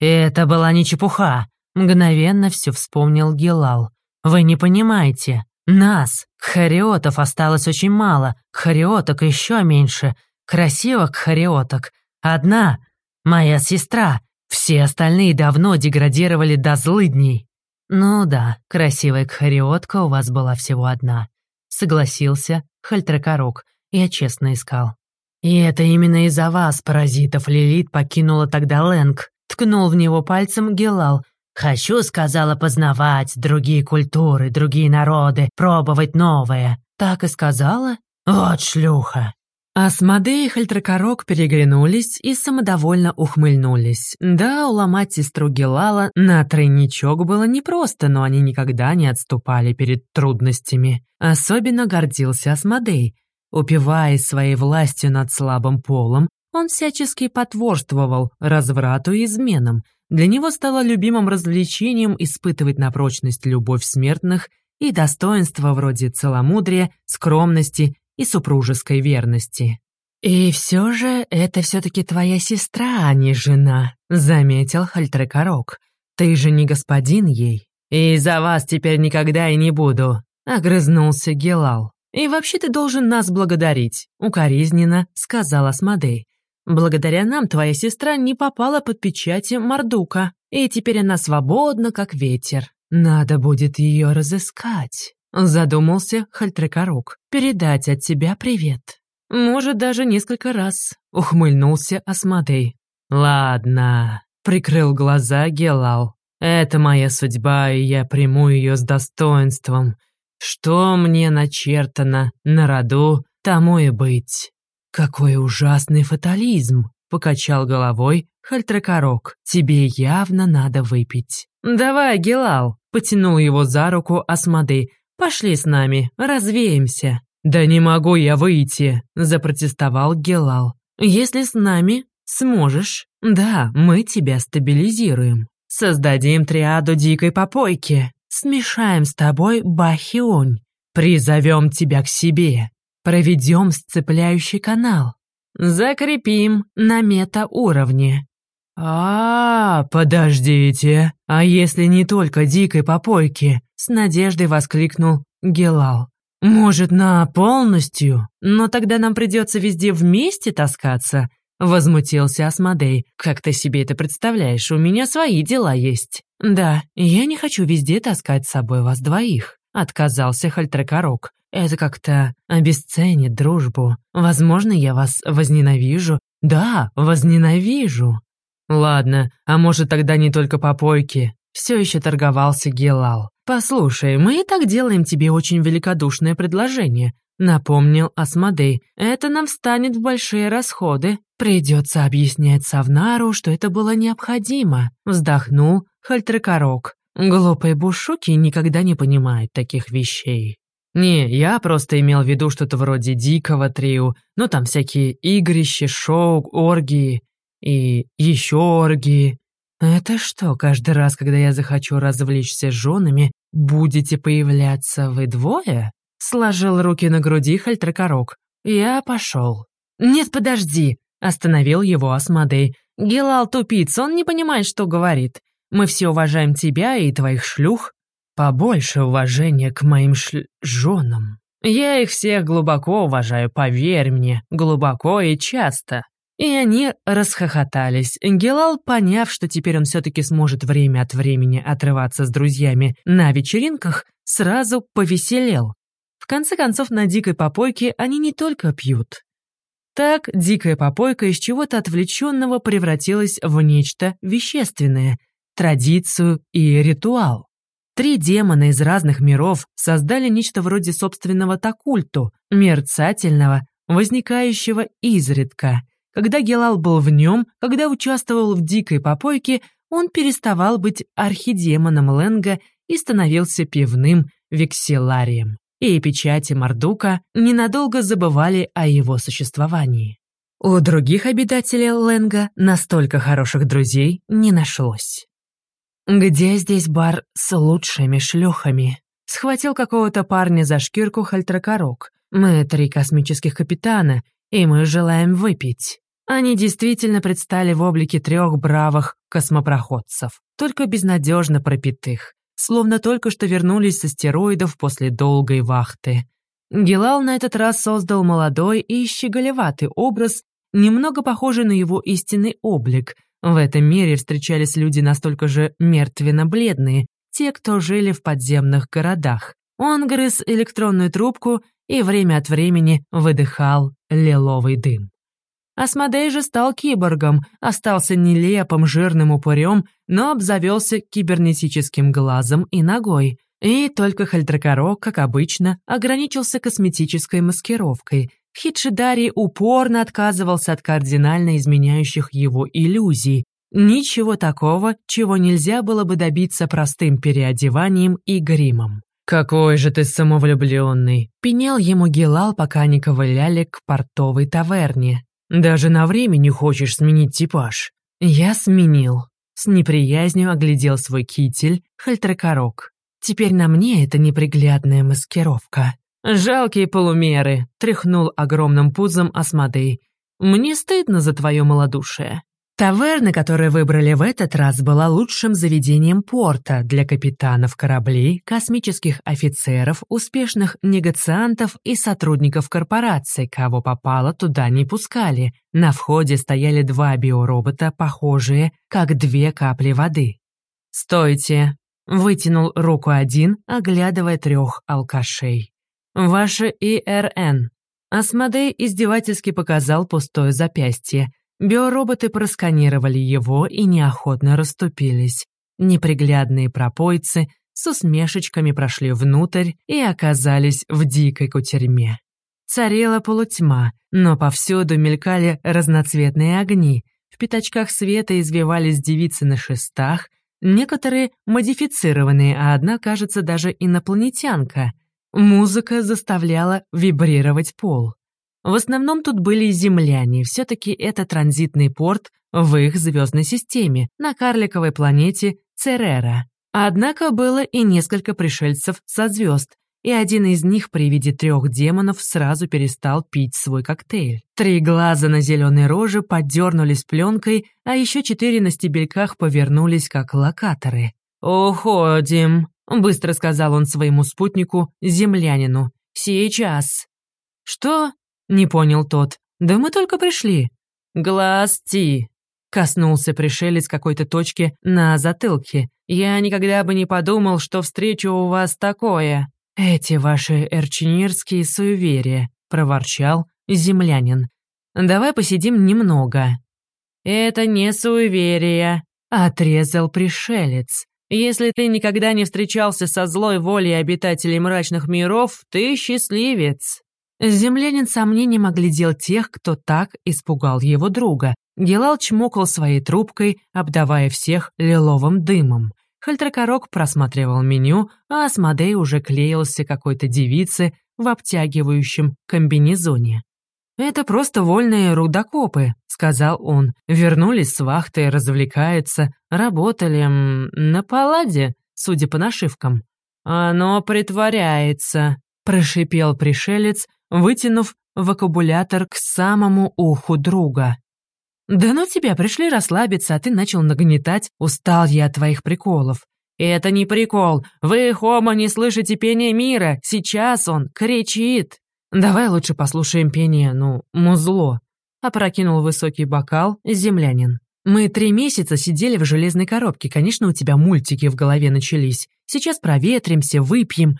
Это была не чепуха. Мгновенно все вспомнил Гелал. Вы не понимаете. Нас, кхариотов, осталось очень мало, кхариоток еще меньше, красивых кхариоток. Одна — моя сестра, все остальные давно деградировали до злыдней. «Ну да, красивая кхариотка у вас была всего одна», — согласился Хальтракорок. Я честно искал. «И это именно из-за вас, паразитов, Лилит покинула тогда Лэнг», — ткнул в него пальцем Гелал. «Хочу, — сказала, — познавать другие культуры, другие народы, пробовать новое». «Так и сказала? Вот шлюха!» Асмодей и Хальтракорок переглянулись и самодовольно ухмыльнулись. Да, уломать сестру Гелала на тройничок было непросто, но они никогда не отступали перед трудностями. Особенно гордился Асмодей. Упиваясь своей властью над слабым полом, он всячески потворствовал разврату и изменам. Для него стало любимым развлечением испытывать на прочность любовь смертных и достоинства вроде целомудрия, скромности и супружеской верности. «И все же это все-таки твоя сестра, а не жена», — заметил Хальтрекорок. «Ты же не господин ей». «И за вас теперь никогда и не буду», — огрызнулся Гелал. «И вообще ты должен нас благодарить», — укоризненно сказал Асмодей. «Благодаря нам твоя сестра не попала под печати Мордука, и теперь она свободна, как ветер. Надо будет ее разыскать». Задумался Хальтрекорук. «Передать от тебя привет». «Может, даже несколько раз», — ухмыльнулся Асмодей. «Ладно», — прикрыл глаза Гелал. «Это моя судьба, и я приму ее с достоинством. Что мне начертано на роду, тому и быть». «Какой ужасный фатализм!» — покачал головой Хальтрекорок. «Тебе явно надо выпить». «Давай, Гелал!» — потянул его за руку Асмодей. Пошли с нами, развеемся». «Да не могу я выйти», — запротестовал Гелал. «Если с нами сможешь, да, мы тебя стабилизируем. Создадим триаду дикой попойки. Смешаем с тобой бахионь. Призовем тебя к себе. Проведем сцепляющий канал. Закрепим на метауровне. А, подождите, а если не только дикой попойки? С надеждой воскликнул Гелал. Может, на полностью? Но тогда нам придется везде вместе таскаться. Возмутился Асмодей. «Как ты себе это представляешь? У меня свои дела есть». «Да, я не хочу везде таскать с собой вас двоих», — отказался Хальтрекорок. «Это как-то обесценит дружбу. Возможно, я вас возненавижу. Да, возненавижу». «Ладно, а может тогда не только попойки?» Все еще торговался Гелал. «Послушай, мы и так делаем тебе очень великодушное предложение. Напомнил Асмодей. «Это нам встанет в большие расходы. Придется объяснять Савнару, что это было необходимо». Вздохнул Хальтрекорок. Глупые бушуки никогда не понимают таких вещей. «Не, я просто имел в виду что-то вроде дикого трио, ну там всякие игрища, шоу, оргии и еще оргии. Это что, каждый раз, когда я захочу развлечься с женами, будете появляться вы двое?» Сложил руки на груди Хальтракорок. «Я пошел». «Нет, подожди!» — остановил его Асмодей. «Гелал тупиц, он не понимает, что говорит. Мы все уважаем тебя и твоих шлюх. Побольше уважения к моим шль... женам. Я их всех глубоко уважаю, поверь мне, глубоко и часто». И они расхохотались. Гелал, поняв, что теперь он все-таки сможет время от времени отрываться с друзьями на вечеринках, сразу повеселел конце концов, на дикой попойке они не только пьют. Так дикая попойка из чего-то отвлеченного превратилась в нечто вещественное, традицию и ритуал. Три демона из разных миров создали нечто вроде собственного такульту, мерцательного, возникающего изредка. Когда Гелал был в нем, когда участвовал в дикой попойке, он переставал быть архидемоном Ленга и становился пивным векселарием и печати Мардука ненадолго забывали о его существовании. У других обитателей Ленга настолько хороших друзей не нашлось. «Где здесь бар с лучшими шлюхами?» Схватил какого-то парня за шкирку Хальтракорок. «Мы три космических капитана, и мы желаем выпить». Они действительно предстали в облике трех бравых космопроходцев, только безнадежно пропитых словно только что вернулись с астероидов после долгой вахты. Гелал на этот раз создал молодой и щеголеватый образ, немного похожий на его истинный облик. В этом мире встречались люди настолько же мертвенно-бледные, те, кто жили в подземных городах. Он грыз электронную трубку и время от времени выдыхал лиловый дым. Асмодей же стал киборгом, остался нелепым жирным упырем, но обзавелся кибернетическим глазом и ногой. И только Хальдракаро, как обычно, ограничился косметической маскировкой. Хитшидари упорно отказывался от кардинально изменяющих его иллюзий. Ничего такого, чего нельзя было бы добиться простым переодеванием и гримом. «Какой же ты самовлюбленный!» — пенял ему Гелал, пока они ковыляли к портовой таверне. Даже на время не хочешь сменить типаж. Я сменил. С неприязнью оглядел свой китель Хальтракорок. Теперь на мне это неприглядная маскировка. «Жалкие полумеры», — тряхнул огромным пузом Асмодей. «Мне стыдно за твое малодушие». Таверна, которую выбрали в этот раз, была лучшим заведением порта для капитанов кораблей, космических офицеров, успешных негациантов и сотрудников корпораций, кого попало, туда не пускали. На входе стояли два биоробота, похожие, как две капли воды. «Стойте!» — вытянул руку один, оглядывая трех алкашей. «Ваше ИРН». Асмодей издевательски показал пустое запястье — Биороботы просканировали его и неохотно расступились. Неприглядные пропойцы с усмешечками прошли внутрь и оказались в дикой кутерьме. Царела полутьма, но повсюду мелькали разноцветные огни. В пятачках света извивались девицы на шестах, некоторые модифицированные, а одна, кажется, даже инопланетянка. Музыка заставляла вибрировать пол. В основном тут были земляне, все-таки это транзитный порт в их звездной системе, на карликовой планете Церера. Однако было и несколько пришельцев со звезд, и один из них при виде трех демонов сразу перестал пить свой коктейль. Три глаза на зеленой роже подернулись пленкой, а еще четыре на стебельках повернулись как локаторы. «Уходим», — быстро сказал он своему спутнику, землянину. «Сейчас». «Что?» — не понял тот. «Да мы только пришли». «Глаз Ти», — коснулся пришелец какой-то точки на затылке. «Я никогда бы не подумал, что встречу у вас такое». «Эти ваши эрчинирские суеверия», — проворчал землянин. «Давай посидим немного». «Это не суеверие», — отрезал пришелец. «Если ты никогда не встречался со злой волей обитателей мрачных миров, ты счастливец». Землянин сомнением оглядел тех, кто так испугал его друга. Гелал чмокал своей трубкой, обдавая всех лиловым дымом. Хальтракорок просматривал меню, а Асмодей уже клеился какой-то девице в обтягивающем комбинезоне. «Это просто вольные рудокопы», — сказал он. «Вернулись с вахты, развлекаются, работали м, на палладе, судя по нашивкам». «Оно притворяется», — прошипел пришелец, вытянув вокабулятор к самому уху друга. «Да ну тебя, пришли расслабиться, а ты начал нагнетать. Устал я от твоих приколов». «Это не прикол. Вы, Хома, не слышите пения мира. Сейчас он кричит». «Давай лучше послушаем пение, ну, музло», — опрокинул высокий бокал землянин. «Мы три месяца сидели в железной коробке. Конечно, у тебя мультики в голове начались. Сейчас проветримся, выпьем».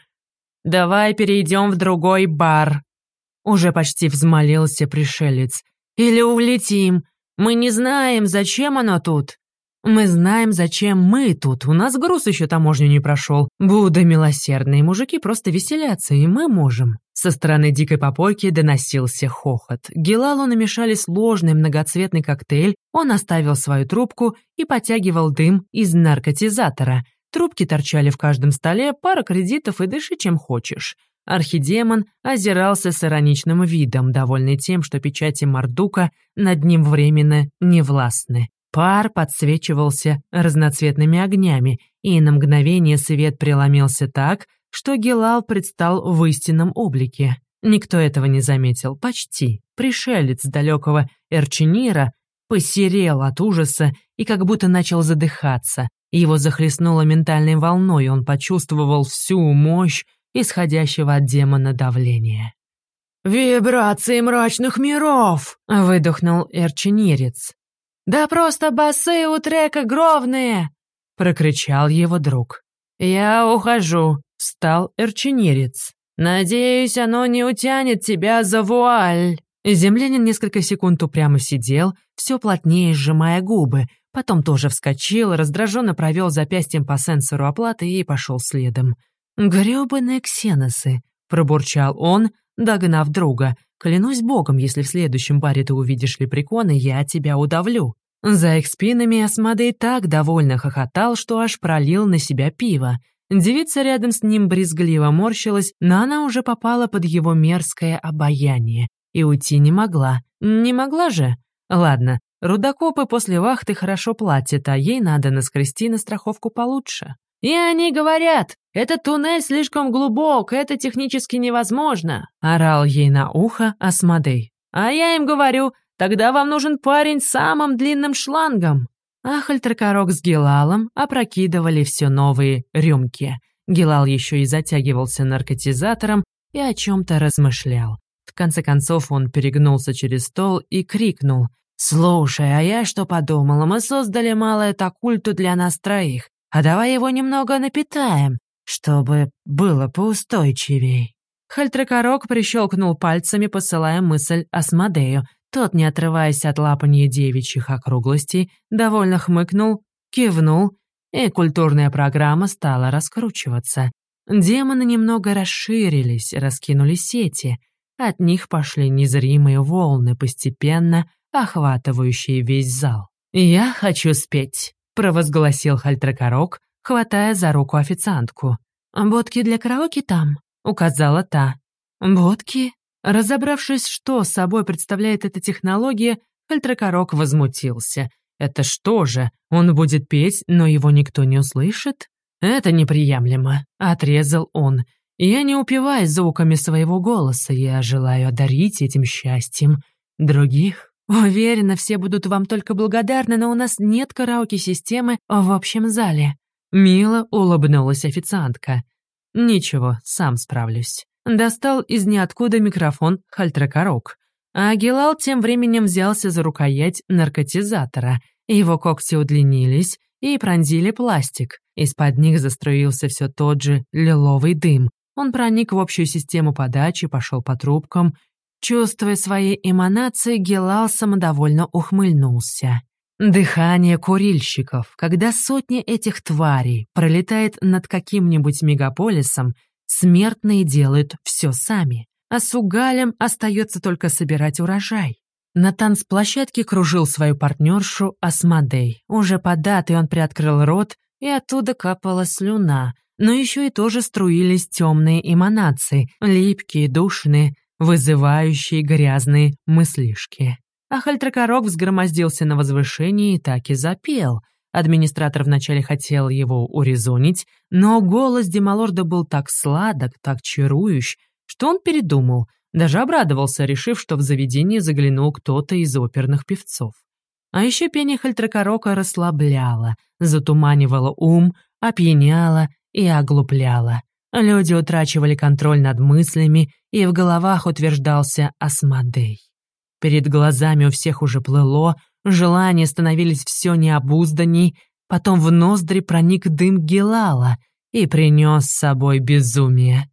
«Давай перейдем в другой бар», — уже почти взмолился пришелец. «Или улетим. Мы не знаем, зачем оно тут. Мы знаем, зачем мы тут. У нас груз еще таможню не прошел. Будда милосердные мужики просто веселятся, и мы можем. Со стороны дикой попойки доносился хохот. Гелалу намешали сложный многоцветный коктейль, он оставил свою трубку и потягивал дым из наркотизатора. Трубки торчали в каждом столе, пара кредитов и дыши чем хочешь. Архидемон озирался с ироничным видом, довольный тем, что печати Мардука над ним временно не властны. Пар подсвечивался разноцветными огнями, и на мгновение свет преломился так, что Гелал предстал в истинном облике. Никто этого не заметил, почти. Пришелец далекого Эрчинира посерел от ужаса и как будто начал задыхаться. Его захлестнуло ментальной волной, он почувствовал всю мощь исходящего от демона давления. «Вибрации мрачных миров!» — выдохнул Эрчинирец. «Да просто басы у трека гровные!» — прокричал его друг. «Я ухожу», — встал Эрчинирец. «Надеюсь, оно не утянет тебя за вуаль». Землянин несколько секунд упрямо сидел, все плотнее сжимая губы, потом тоже вскочил, раздраженно провел запястьем по сенсору оплаты и пошел следом. «Грёбаные ксеносы!» — пробурчал он, догнав друга. «Клянусь богом, если в следующем баре ты увидишь лепрекона, я тебя удавлю». За их спинами Асмодей так довольно хохотал, что аж пролил на себя пиво. Девица рядом с ним брезгливо морщилась, но она уже попала под его мерзкое обаяние и уйти не могла. Не могла же? Ладно, рудокопы после вахты хорошо платят, а ей надо наскрести на страховку получше. И они говорят, этот туннель слишком глубок, это технически невозможно», — орал ей на ухо Асмодей. «А я им говорю, тогда вам нужен парень с самым длинным шлангом». Ахальтракорок с Гелалом опрокидывали все новые рюмки. Гелал еще и затягивался наркотизатором и о чем-то размышлял. В конце концов он перегнулся через стол и крикнул. «Слушай, а я что подумала? Мы создали малое такульту для нас троих. А давай его немного напитаем, чтобы было поустойчивей». Хальтракорок прищелкнул пальцами, посылая мысль Асмодею. Тот, не отрываясь от лапанья девичьих округлостей, довольно хмыкнул, кивнул, и культурная программа стала раскручиваться. Демоны немного расширились, раскинули сети. От них пошли незримые волны, постепенно охватывающие весь зал. «Я хочу спеть», провозгласил Хальтракорок, хватая за руку официантку. «Бодки для караоке там», — указала та. «Бодки?» Разобравшись, что собой представляет эта технология, Хальтракорок возмутился. «Это что же, он будет петь, но его никто не услышит?» «Это неприемлемо», — отрезал он. Я не упиваюсь звуками своего голоса, я желаю одарить этим счастьем других. Уверена, все будут вам только благодарны, но у нас нет караоке-системы в общем зале». Мило улыбнулась официантка. «Ничего, сам справлюсь». Достал из ниоткуда микрофон Хальтракорок. А Гелал тем временем взялся за рукоять наркотизатора. Его когти удлинились и пронзили пластик. Из-под них заструился все тот же лиловый дым. Он проник в общую систему подачи, пошел по трубкам. Чувствуя свои эманации, Гелал самодовольно ухмыльнулся. Дыхание курильщиков, когда сотни этих тварей пролетает над каким-нибудь мегаполисом, смертные делают все сами, а с угалем остается только собирать урожай. На танцплощадке кружил свою партнершу Асмадей. Уже податый он приоткрыл рот, и оттуда капала слюна, но еще и тоже струились темные эманации, липкие, душные, вызывающие грязные мыслишки. А Хальтракорок взгромоздился на возвышении и так и запел. Администратор вначале хотел его урезонить, но голос Демалорда был так сладок, так чарующ, что он передумал, даже обрадовался, решив, что в заведение заглянул кто-то из оперных певцов. А еще пение Хальтракорока расслабляло, затуманивало ум, опьяняло и оглупляло. Люди утрачивали контроль над мыслями, и в головах утверждался Асмодей. Перед глазами у всех уже плыло, желания становились все необузданней, потом в ноздри проник дым Гелала и принес с собой безумие.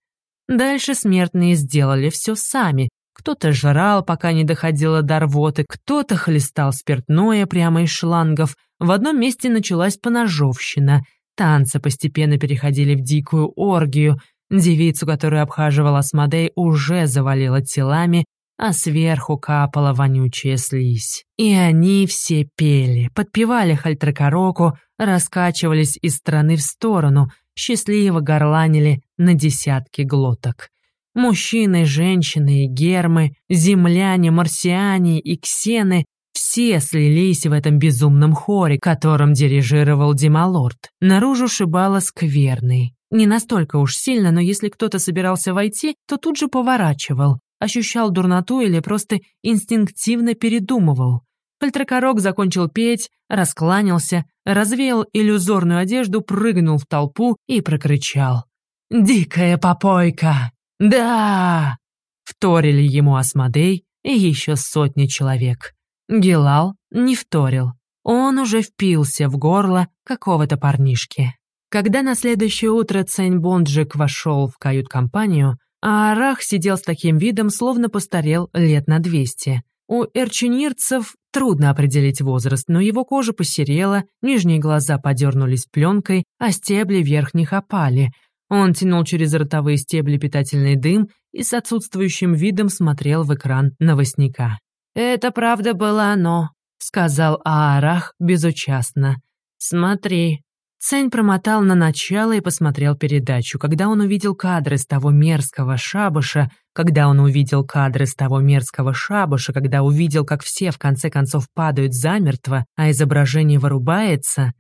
Дальше смертные сделали все сами. Кто-то жрал, пока не доходило до рвоты, кто-то хлестал спиртное прямо из шлангов. В одном месте началась поножовщина. Танцы постепенно переходили в дикую оргию. Девицу, которую обхаживал Асмодей, уже завалила телами, а сверху капала вонючая слизь. И они все пели, подпевали хальтракороку, раскачивались из стороны в сторону, счастливо горланили на десятки глоток. Мужчины, женщины и гермы, земляне, марсиане и ксены все слились в этом безумном хоре, которым дирижировал Дималорд. Наружу шибало скверный. Не настолько уж сильно, но если кто-то собирался войти, то тут же поворачивал, ощущал дурноту или просто инстинктивно передумывал. Пальтракорок закончил петь, раскланялся, развеял иллюзорную одежду, прыгнул в толпу и прокричал. «Дикая попойка! Да!» Вторили ему Асмодей и еще сотни человек. Гелал не вторил. Он уже впился в горло какого-то парнишки. Когда на следующее утро Цэнь Бонджик вошел в кают-компанию, а Арах сидел с таким видом, словно постарел лет на двести. У эрчинирцев трудно определить возраст, но его кожа посерела, нижние глаза подернулись пленкой, а стебли верхних опали. Он тянул через ротовые стебли питательный дым и с отсутствующим видом смотрел в экран новостника. «Это правда было оно», — сказал Аарах безучастно. «Смотри, Цень промотал на начало и посмотрел передачу. Когда он увидел кадры с того мерзкого шабаша, когда он увидел кадры с того мерзкого шабаша, когда увидел, как все в конце концов падают замертво, а изображение вырубается,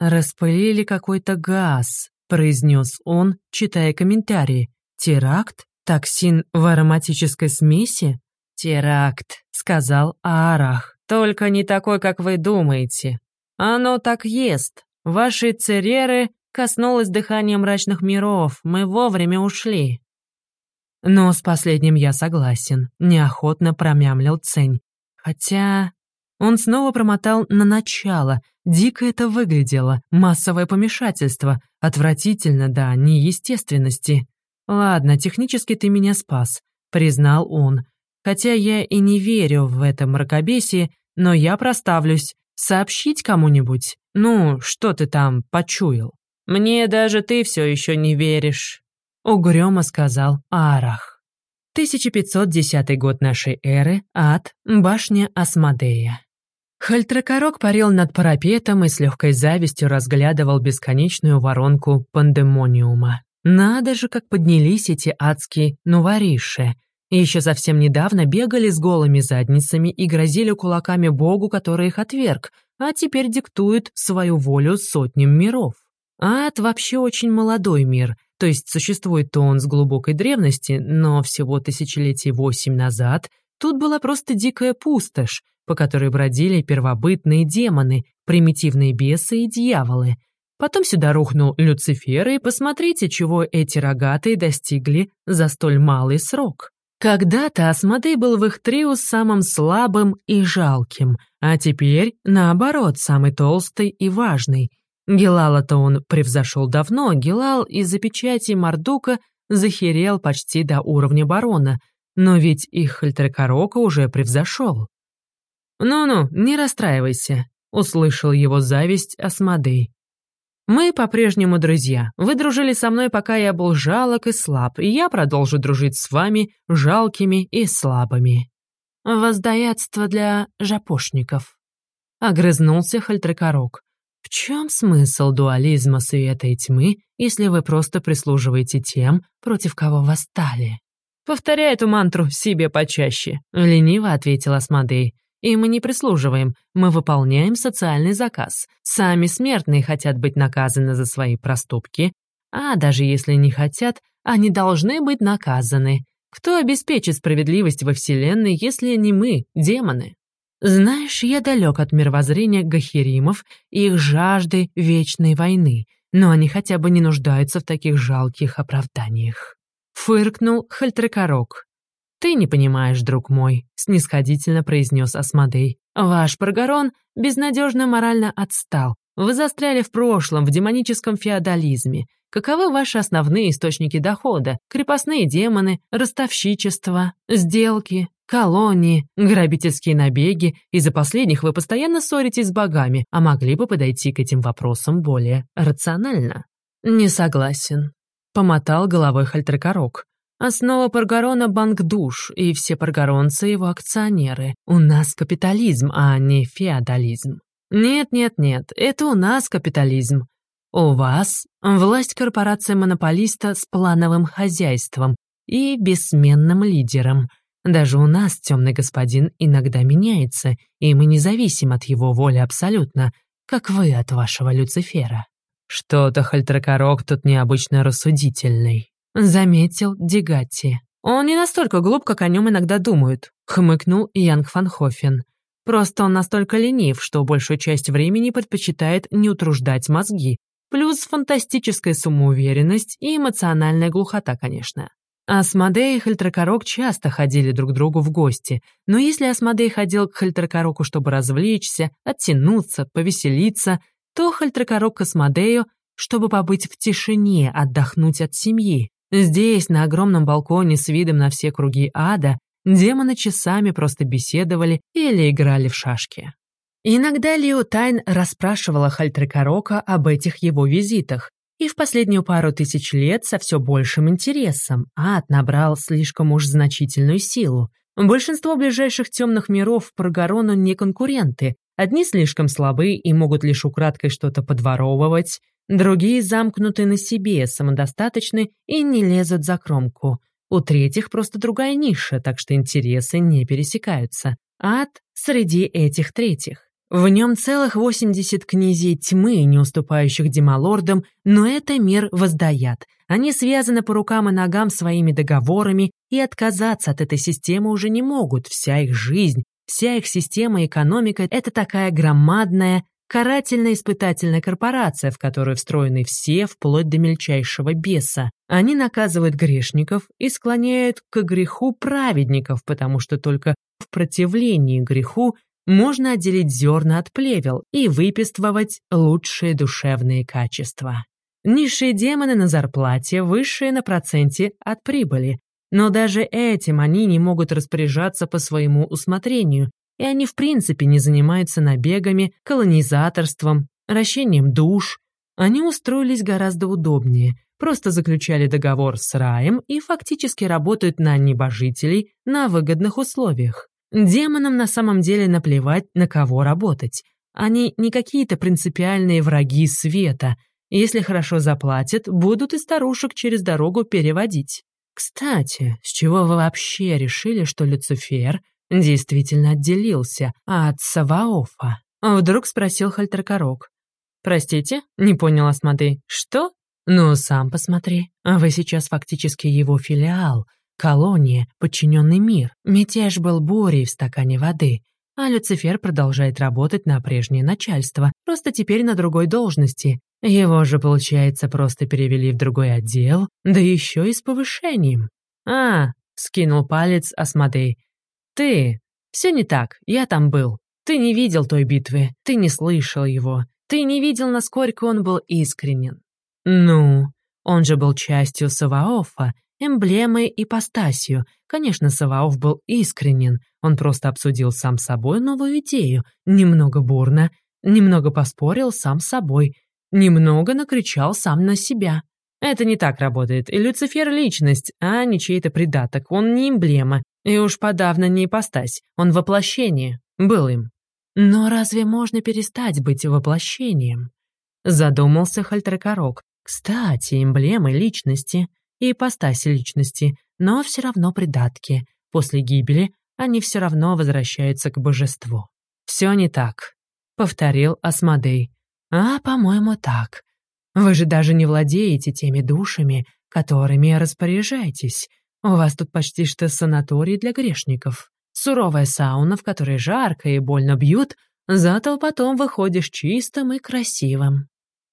«Распылили какой-то газ», — произнес он, читая комментарии. «Теракт? Токсин в ароматической смеси?» «Теракт», — сказал Аарах. «Только не такой, как вы думаете. Оно так ест, Вашей цереры коснулось дыхания мрачных миров, мы вовремя ушли». «Но с последним я согласен», — неохотно промямлил Цень. «Хотя...» Он снова промотал на начало. Дико это выглядело. Массовое помешательство. Отвратительно, да, неестественности. «Ладно, технически ты меня спас», — признал он. «Хотя я и не верю в это мракобесие, но я проставлюсь. Сообщить кому-нибудь? Ну, что ты там почуял? Мне даже ты все еще не веришь. Угрюмо сказал Арах. 1510 год нашей эры, ад, башня Асмодея. Хальтракорок парил над парапетом и с легкой завистью разглядывал бесконечную воронку пандемониума. Надо же, как поднялись эти адские нувориши. Еще совсем недавно бегали с голыми задницами и грозили кулаками богу, который их отверг, а теперь диктуют свою волю сотням миров. Ад вообще очень молодой мир, то есть существует-то он с глубокой древности, но всего тысячелетий восемь назад тут была просто дикая пустошь, по которой бродили первобытные демоны, примитивные бесы и дьяволы. Потом сюда рухнул Люцифер, и посмотрите, чего эти рогатые достигли за столь малый срок. Когда-то Асмодей был в их трио самым слабым и жалким, а теперь, наоборот, самый толстый и важный. Гелала-то он превзошел давно, Гелал из-за печати Мардука захерел почти до уровня барона, но ведь их Хальтрекорока уже превзошел. «Ну-ну, не расстраивайся», — услышал его зависть Асмодей. Мы по-прежнему друзья. Вы дружили со мной, пока я был жалок и слаб, и я продолжу дружить с вами, жалкими и слабыми. Воздаятство для жапошников. Огрызнулся Хальтрекорок. В чем смысл дуализма света и тьмы, если вы просто прислуживаете тем, против кого восстали? Повторяй эту мантру себе почаще, лениво ответил Асмодей. И мы не прислуживаем, мы выполняем социальный заказ. Сами смертные хотят быть наказаны за свои проступки, а даже если не хотят, они должны быть наказаны. Кто обеспечит справедливость во Вселенной, если не мы, демоны? Знаешь, я далек от мировоззрения гахеримов и их жажды вечной войны, но они хотя бы не нуждаются в таких жалких оправданиях. Фыркнул Хальтрекорок. «Ты не понимаешь, друг мой», — снисходительно произнес Асмодей. «Ваш Паргарон безнадежно морально отстал. Вы застряли в прошлом, в демоническом феодализме. Каковы ваши основные источники дохода? Крепостные демоны, ростовщичество, сделки, колонии, грабительские набеги. Из-за последних вы постоянно ссоритесь с богами, а могли бы подойти к этим вопросам более рационально». «Не согласен», — помотал головой Хальтрекорок. Основа Паргарона — банк душ, и все паргаронцы — его акционеры. У нас капитализм, а не феодализм. Нет-нет-нет, это у нас капитализм. У вас власть корпорации-монополиста с плановым хозяйством и бессменным лидером. Даже у нас темный господин иногда меняется, и мы не зависим от его воли абсолютно, как вы от вашего Люцифера. Что-то Хальтракорок тут необычно рассудительный. Заметил Дегатти. Он не настолько глуп, как о нем иногда думают, хмыкнул Янг Фанхофен. Просто он настолько ленив, что большую часть времени предпочитает не утруждать мозги. Плюс фантастическая самоуверенность и эмоциональная глухота, конечно. Асмодей и Хальтракорок часто ходили друг к другу в гости, но если Асмодей ходил к Хальтракороку, чтобы развлечься, оттянуться, повеселиться, то Хальтракорок к Асмодею, чтобы побыть в тишине, отдохнуть от семьи. Здесь, на огромном балконе с видом на все круги ада, демоны часами просто беседовали или играли в шашки. Иногда Лио Тайн расспрашивала Хальтрекорока об этих его визитах, и в последнюю пару тысяч лет со все большим интересом ад набрал слишком уж значительную силу. Большинство ближайших темных миров Паргарону не конкуренты, одни слишком слабы и могут лишь украдкой что-то подворовывать, Другие замкнуты на себе, самодостаточны и не лезут за кромку. У третьих просто другая ниша, так что интересы не пересекаются. Ад среди этих третьих. В нем целых 80 князей тьмы, не уступающих демалордам, но это мир воздаят. Они связаны по рукам и ногам своими договорами и отказаться от этой системы уже не могут. Вся их жизнь, вся их система экономика — это такая громадная, Карательно-испытательная корпорация, в которую встроены все, вплоть до мельчайшего беса. Они наказывают грешников и склоняют к греху праведников, потому что только в противлении греху можно отделить зерна от плевел и выписывать лучшие душевные качества. Низшие демоны на зарплате, высшие на проценте от прибыли. Но даже этим они не могут распоряжаться по своему усмотрению, и они в принципе не занимаются набегами, колонизаторством, ращением душ. Они устроились гораздо удобнее, просто заключали договор с раем и фактически работают на небожителей на выгодных условиях. Демонам на самом деле наплевать, на кого работать. Они не какие-то принципиальные враги света. Если хорошо заплатят, будут и старушек через дорогу переводить. Кстати, с чего вы вообще решили, что Люцифер действительно отделился от Саваофа? Вдруг спросил Хальтеркорок. «Простите?» — не понял Асмодей. «Что?» «Ну, сам посмотри. Вы сейчас фактически его филиал, колония, подчиненный мир. Мятеж был бурей в стакане воды, а Люцифер продолжает работать на прежнее начальство, просто теперь на другой должности. Его же, получается, просто перевели в другой отдел, да еще и с повышением. «А!» — скинул палец Асмодей. «Ты! Все не так, я там был. Ты не видел той битвы, ты не слышал его, ты не видел, насколько он был искренен. Ну, он же был частью Саваофа, эмблемой и ипостасью. Конечно, Саваоф был искренен, он просто обсудил сам с собой новую идею, немного бурно, немного поспорил сам с собой, немного накричал сам на себя. Это не так работает, и Люцифер — личность, а не чей-то придаток, он не эмблема, и уж подавно не ипостась, он воплощение, был им. Но разве можно перестать быть воплощением? Задумался Хальтрекорок. Кстати, эмблемы личности и ипостаси личности, но все равно придатки. После гибели они все равно возвращаются к божеству. «Все не так», — повторил Асмодей. «А, по-моему, так. Вы же даже не владеете теми душами, которыми распоряжаетесь. У вас тут почти что санаторий для грешников. Суровая сауна, в которой жарко и больно бьют, зато потом выходишь чистым и красивым.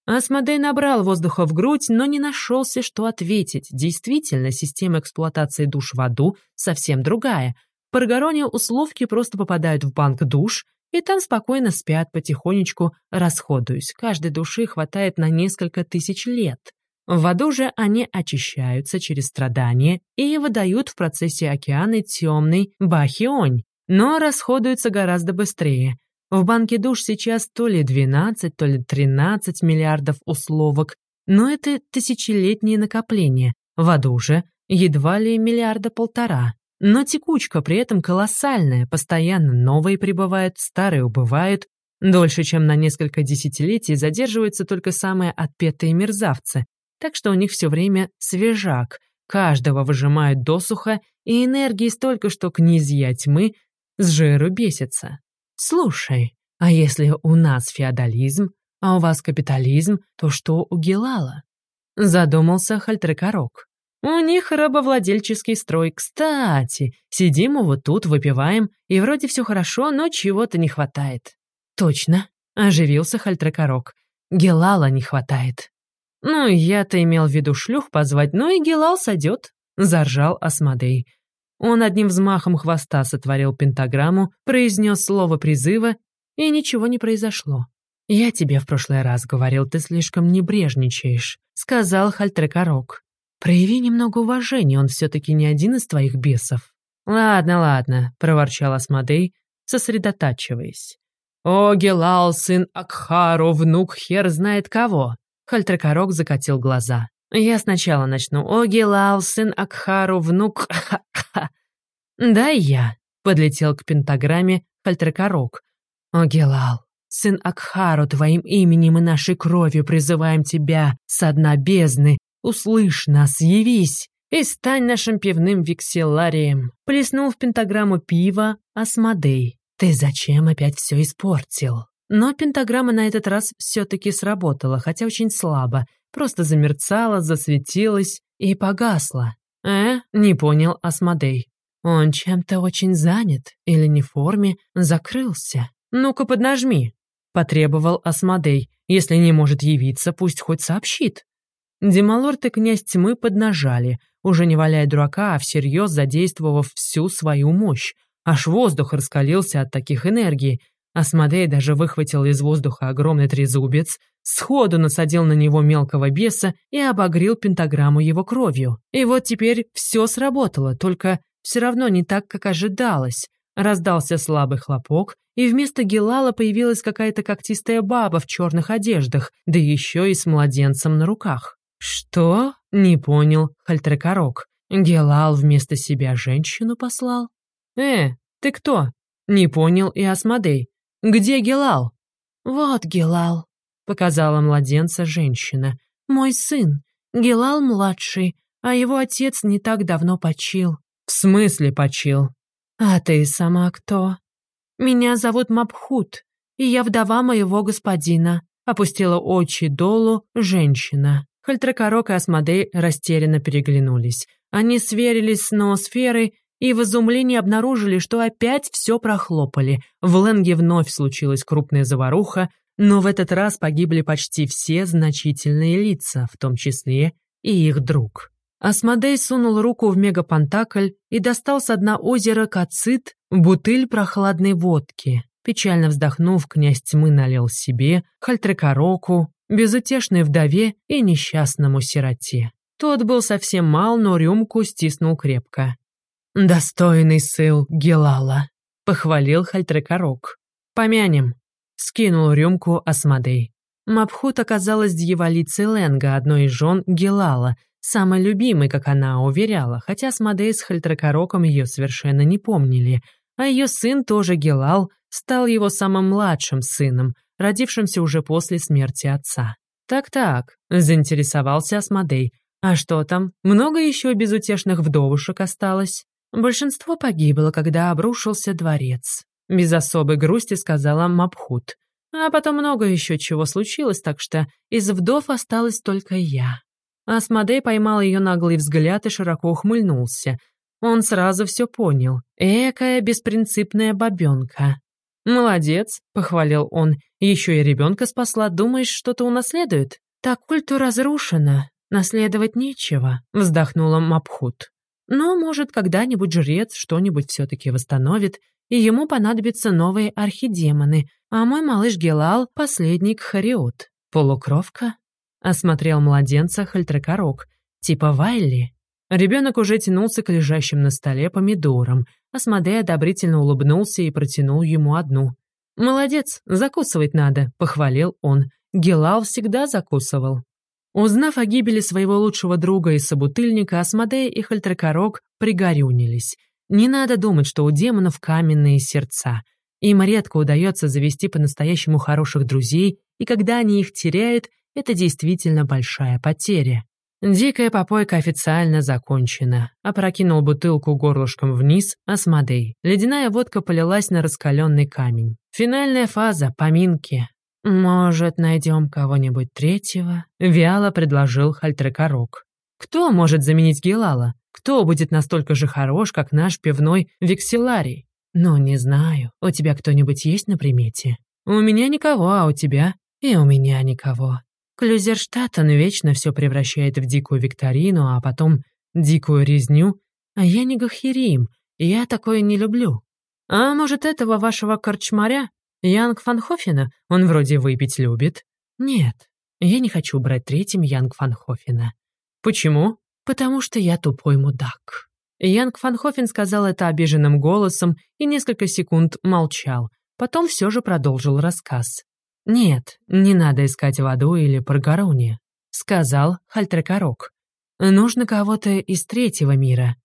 Асмодей набрал воздуха в грудь, но не нашелся, что ответить. Действительно, система эксплуатации душ в аду совсем другая. В Паргароне условки просто попадают в банк душ, и там спокойно спят, потихонечку расходуясь. Каждой души хватает на несколько тысяч лет. В аду же они очищаются через страдания и выдают в процессе океана темный бахионь, но расходуются гораздо быстрее. В банке душ сейчас то ли 12, то ли 13 миллиардов условок, но это тысячелетние накопления. В аду же едва ли миллиарда полтора. Но текучка при этом колоссальная, постоянно новые прибывают, старые убывают. Дольше, чем на несколько десятилетий, задерживаются только самые отпетые мерзавцы, так что у них все время свежак, каждого выжимают досуха, и энергии столько, что князья тьмы с жиру бесятся. Слушай, а если у нас феодализм, а у вас капитализм, то что у Гелала? Задумался Хальтрекорок. У них рабовладельческий строй. Кстати, сидим вот тут, выпиваем, и вроде все хорошо, но чего-то не хватает. Точно, оживился Хальтрекорок. Гелала не хватает. «Ну, я-то имел в виду шлюх позвать, но и Гелал сойдет», — заржал Асмодей. Он одним взмахом хвоста сотворил пентаграмму, произнес слово призыва, и ничего не произошло. «Я тебе в прошлый раз говорил, ты слишком небрежничаешь», — сказал Хальтрекорок. «Прояви немного уважения, он все-таки не один из твоих бесов». «Ладно, ладно», — проворчал Асмодей, сосредотачиваясь. «О, Гелал, сын Акхару, внук хер знает кого. Хальтракорок закатил глаза. «Я сначала начну. О, Гелал, сын Акхару, внук... «Да, я», — подлетел к пентаграмме Хальтракорок. «О, Гелал, сын Акхару, твоим именем и нашей кровью призываем тебя со дна бездны. Услышь нас, явись и стань нашим пивным векселарием». Плеснул в пентаграмму пива Асмодей. «Ты зачем опять все испортил?» Но пентаграмма на этот раз все-таки сработала, хотя очень слабо, просто замерцала, засветилась и погасла. «Э?» — не понял Асмодей. «Он чем-то очень занят или не в форме, закрылся. Ну-ка поднажми!» — потребовал Асмодей. «Если не может явиться, пусть хоть сообщит». Демалорд и князь тьмы поднажали, уже не валяя дурака, а всерьез задействовав всю свою мощь. Аж воздух раскалился от таких энергий, Асмодей даже выхватил из воздуха огромный трезубец, сходу насадил на него мелкого беса и обогрел пентаграмму его кровью. И вот теперь все сработало, только все равно не так, как ожидалось. Раздался слабый хлопок, и вместо Гелала появилась какая-то когтистая баба в черных одеждах, да еще и с младенцем на руках. «Что?» — не понял Хальтрекорок. «Гелал вместо себя женщину послал?» «Э, ты кто?» — не понял и Асмодей. «Где Гелал?» «Вот Гелал», — показала младенца женщина. «Мой сын, Гелал младший, а его отец не так давно почил». «В смысле почил?» «А ты сама кто?» «Меня зовут Мабхут, и я вдова моего господина», — опустила очи долу женщина. Хальтракорок и Асмодей растерянно переглянулись. Они сверились с ноосферой и в изумлении обнаружили, что опять все прохлопали. В Ленге вновь случилась крупная заваруха, но в этот раз погибли почти все значительные лица, в том числе и их друг. Асмодей сунул руку в мегапантакль и достал с дна озера Кацит бутыль прохладной водки. Печально вздохнув, князь тьмы налил себе, хальтрекороку, безутешной вдове и несчастному сироте. Тот был совсем мал, но рюмку стиснул крепко. «Достойный сыл Гелала», — похвалил хальтрекорок. «Помянем», — скинул рюмку Асмодей. Мабхут оказалась дьяволицей Ленга, одной из жен Гелала, самой любимой, как она уверяла, хотя Асмодей с Хальтракороком ее совершенно не помнили, а ее сын тоже Гелал стал его самым младшим сыном, родившимся уже после смерти отца. «Так-так», — заинтересовался Асмодей. «А что там? Много еще безутешных вдовушек осталось?» Большинство погибло, когда обрушился дворец. Без особой грусти сказала Мабхут. А потом много еще чего случилось, так что из вдов осталась только я. Асмодей поймал ее наглый взгляд и широко ухмыльнулся. Он сразу все понял. Экая беспринципная бабенка. «Молодец», — похвалил он. «Еще и ребенка спасла. Думаешь, что-то унаследует?» «Так культу разрушена. Наследовать нечего», — вздохнула Мапхут. «Но, может, когда-нибудь жрец что-нибудь все-таки восстановит, и ему понадобятся новые архидемоны, а мой малыш Гелал — последний Хариот. Полукровка?» Осмотрел младенца Хальтракорок, типа Вайли. Ребенок уже тянулся к лежащим на столе помидорам. Асмодей одобрительно улыбнулся и протянул ему одну. «Молодец, закусывать надо», — похвалил он. Гелал всегда закусывал. Узнав о гибели своего лучшего друга и собутыльника, Асмодей и Хальтракорок пригорюнились. Не надо думать, что у демонов каменные сердца. Им редко удается завести по-настоящему хороших друзей, и когда они их теряют, это действительно большая потеря. Дикая попойка официально закончена. Опрокинул бутылку горлышком вниз, Асмодей. Ледяная водка полилась на раскаленный камень. Финальная фаза, поминки. «Может, найдем кого-нибудь третьего?» — вяло предложил Хальтрекорок. «Кто может заменить Гелала? Кто будет настолько же хорош, как наш пивной Викселарий?» «Ну, не знаю. У тебя кто-нибудь есть на примете?» «У меня никого, а у тебя?» «И у меня никого. Клюзерштаттен вечно все превращает в дикую викторину, а потом дикую резню. А я не Гахирим, я такое не люблю. А может, этого вашего корчмаря? Янг Фанхофена? Он вроде выпить любит. Нет, я не хочу брать третьим Янг Фанхофена. Почему? Потому что я тупой мудак. Янг Фанхофен сказал это обиженным голосом и несколько секунд молчал. Потом все же продолжил рассказ. «Нет, не надо искать в аду или Паргароне», — сказал Хальтрекорок. «Нужно кого-то из третьего мира».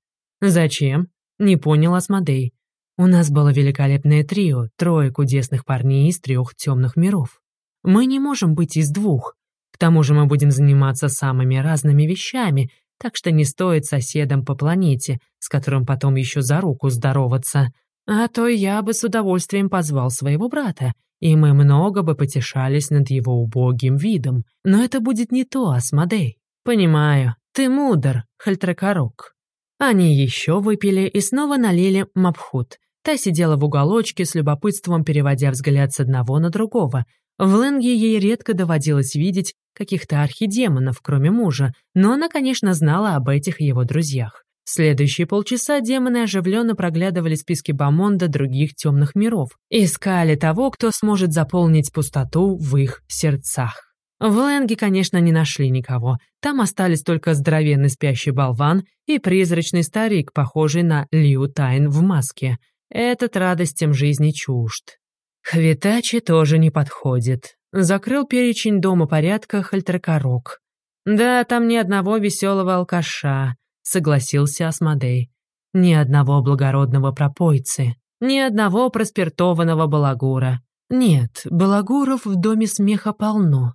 «Зачем?» — не понял Асмодей. «У нас было великолепное трио, трое кудесных парней из трех темных миров. Мы не можем быть из двух. К тому же мы будем заниматься самыми разными вещами, так что не стоит соседом по планете, с которым потом еще за руку здороваться. А то я бы с удовольствием позвал своего брата, и мы много бы потешались над его убогим видом. Но это будет не то, Асмодей. Понимаю, ты мудр, Хальтракорок. Они еще выпили и снова налили мабхут. Та сидела в уголочке с любопытством, переводя взгляд с одного на другого. В Ленге ей редко доводилось видеть каких-то архидемонов, кроме мужа, но она, конечно, знала об этих его друзьях. Следующие полчаса демоны оживленно проглядывали списки Бамонда других темных миров, искали того, кто сможет заполнить пустоту в их сердцах. В Лэнге, конечно, не нашли никого. Там остались только здоровенный спящий болван и призрачный старик, похожий на Лиу Тайн в маске. Этот радостям жизни чужд. Хвитачи тоже не подходит. Закрыл перечень дома порядка Хальтракорок. Да, там ни одного веселого алкаша согласился Асмодей. Ни одного благородного пропойцы, ни одного проспиртованного балагура. Нет, балагуров в доме смеха полно.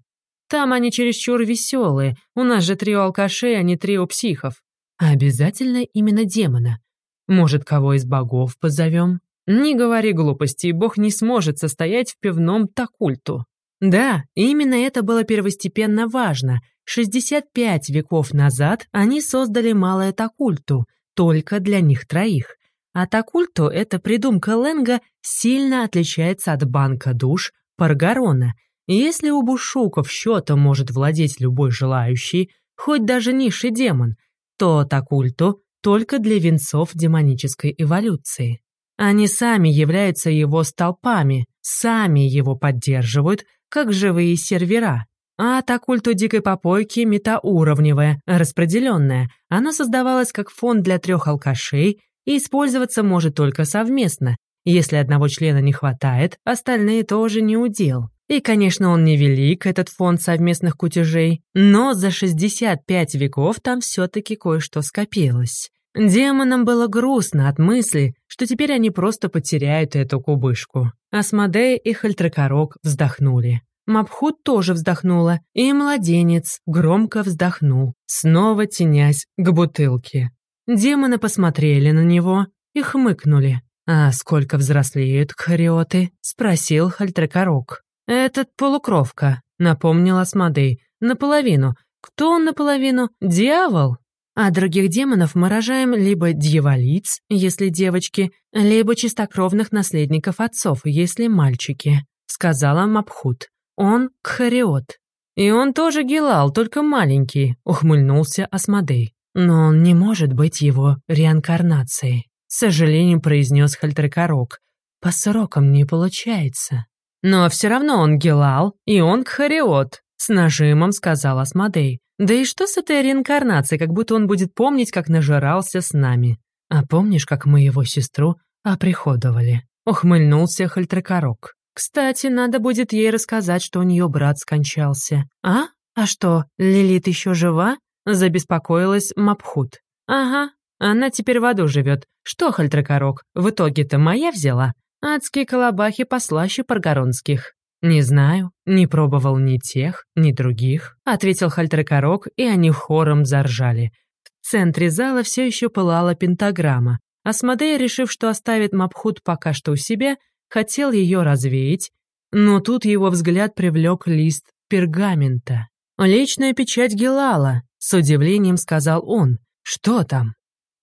Там они чересчур веселые, у нас же трио алкашей, а не трио психов. А обязательно именно демона. Может, кого из богов позовем? Не говори глупостей, бог не сможет состоять в пивном такульту. Да, именно это было первостепенно важно. 65 веков назад они создали малое Такульту, только для них троих. А Такульту, эта придумка Ленга, сильно отличается от банка душ Паргарона. Если у бушуков счетом может владеть любой желающий, хоть даже низший демон, то Такульту только для венцов демонической эволюции. Они сами являются его столпами, сами его поддерживают, как живые сервера. А та культу дикой попойки метауровневая, распределенная. Она создавалась как фонд для трех алкашей и использоваться может только совместно. Если одного члена не хватает, остальные тоже не удел. И, конечно, он невелик, этот фонд совместных кутежей, но за 65 веков там все-таки кое-что скопилось. Демонам было грустно от мысли, что теперь они просто потеряют эту кубышку. Асмодей и Хальтракорок вздохнули. Мапхут тоже вздохнула, и младенец громко вздохнул, снова тенясь к бутылке. Демоны посмотрели на него и хмыкнули. «А сколько взрослеют кхариоты?» — спросил Хальтракорок. «Этот полукровка», — напомнил Асмодей. «Наполовину. Кто он наполовину? Дьявол?» А других демонов мы рожаем либо дьяволиц, если девочки, либо чистокровных наследников отцов, если мальчики», — сказала Мапхут. «Он кхариот». «И он тоже Гелал, только маленький», — ухмыльнулся Асмодей. «Но он не может быть его реинкарнацией», — с сожалением произнес Хальтрекорок. «По срокам не получается». «Но все равно он Гелал, и он кхариот», — с нажимом сказал Асмодей. Да и что с этой реинкарнацией, как будто он будет помнить, как нажирался с нами. А помнишь, как мы его сестру оприходовали? Ухмыльнулся Хальтракорок. Кстати, надо будет ей рассказать, что у нее брат скончался. А? А что, Лилит еще жива? Забеспокоилась Мапхут. Ага, она теперь в аду живет. Что, Хальтракорок, в итоге-то моя взяла? Адские колобахи послаще паргоронских. «Не знаю, не пробовал ни тех, ни других», — ответил Хальтрекорок, и они хором заржали. В центре зала все еще пылала пентаграмма. Асмодей, решив, что оставит Мапхут пока что у себя, хотел ее развеять, но тут его взгляд привлек лист пергамента. «Личная печать Гелала», — с удивлением сказал он. «Что там?»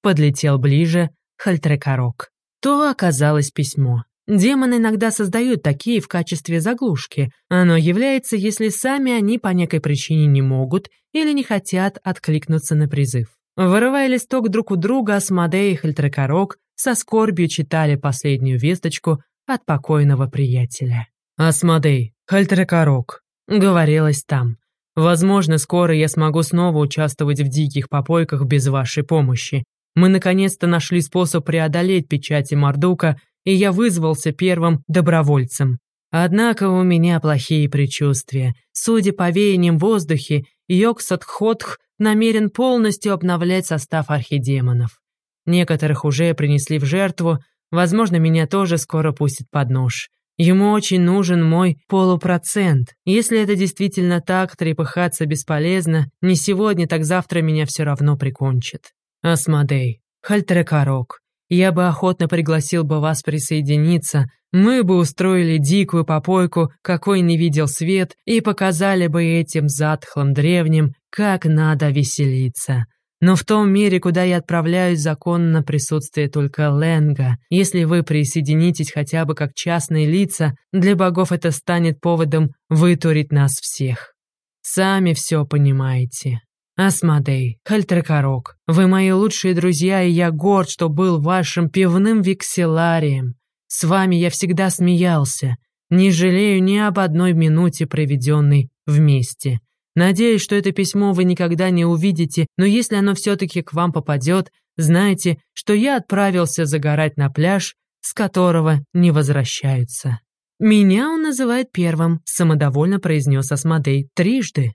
Подлетел ближе Хальтрекорок. То оказалось письмо. Демоны иногда создают такие в качестве заглушки. Оно является, если сами они по некой причине не могут или не хотят откликнуться на призыв. Вырывая листок друг у друга, Асмодей и Хальтрекорок со скорбью читали последнюю весточку от покойного приятеля. «Асмодей, Хальтрекорок», — говорилось там. «Возможно, скоро я смогу снова участвовать в диких попойках без вашей помощи. Мы наконец-то нашли способ преодолеть печати Мардука и я вызвался первым добровольцем. Однако у меня плохие предчувствия. Судя по веяниям в воздухе, Йоксатхотх намерен полностью обновлять состав архидемонов. Некоторых уже принесли в жертву, возможно, меня тоже скоро пустят под нож. Ему очень нужен мой полупроцент. Если это действительно так, трепыхаться бесполезно, не сегодня, так завтра меня все равно прикончат. Асмодей, Хальтрекарок, я бы охотно пригласил бы вас присоединиться. Мы бы устроили дикую попойку, какой не видел свет, и показали бы этим затхлым древним, как надо веселиться. Но в том мире, куда я отправляюсь, законно присутствие только Ленга. Если вы присоединитесь хотя бы как частные лица, для богов это станет поводом вытурить нас всех. Сами все понимаете. Асмодей, Хальтракорок, вы мои лучшие друзья, и я горд, что был вашим пивным векселарием. С вами я всегда смеялся. Не жалею ни об одной минуте, проведенной вместе. Надеюсь, что это письмо вы никогда не увидите, но если оно все-таки к вам попадет, знайте, что я отправился загорать на пляж, с которого не возвращаются. «Меня он называет первым», — самодовольно произнес Асмодей трижды.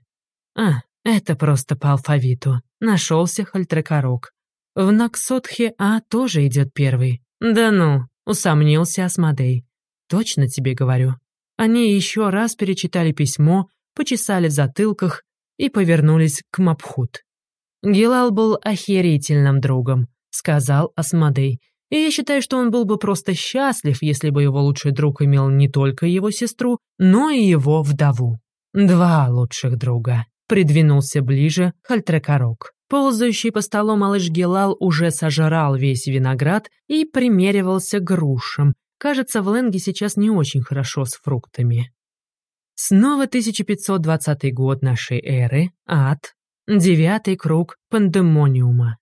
«А, это просто по алфавиту. Нашелся Хальтракорок. В Наксотхе А тоже идет первый. Да ну, усомнился Асмодей. Точно тебе говорю. Они еще раз перечитали письмо, почесали в затылках и повернулись к Мапхут. Гилал был охерительным другом, сказал Асмодей. И я считаю, что он был бы просто счастлив, если бы его лучший друг имел не только его сестру, но и его вдову. Два лучших друга. Придвинулся ближе Хальтрекорок. Ползающий по столу малыш Гелал уже сожрал весь виноград и примеривался грушам. Кажется, в Ленге сейчас не очень хорошо с фруктами. Снова 1520 год нашей эры, ад, девятый круг пандемониума.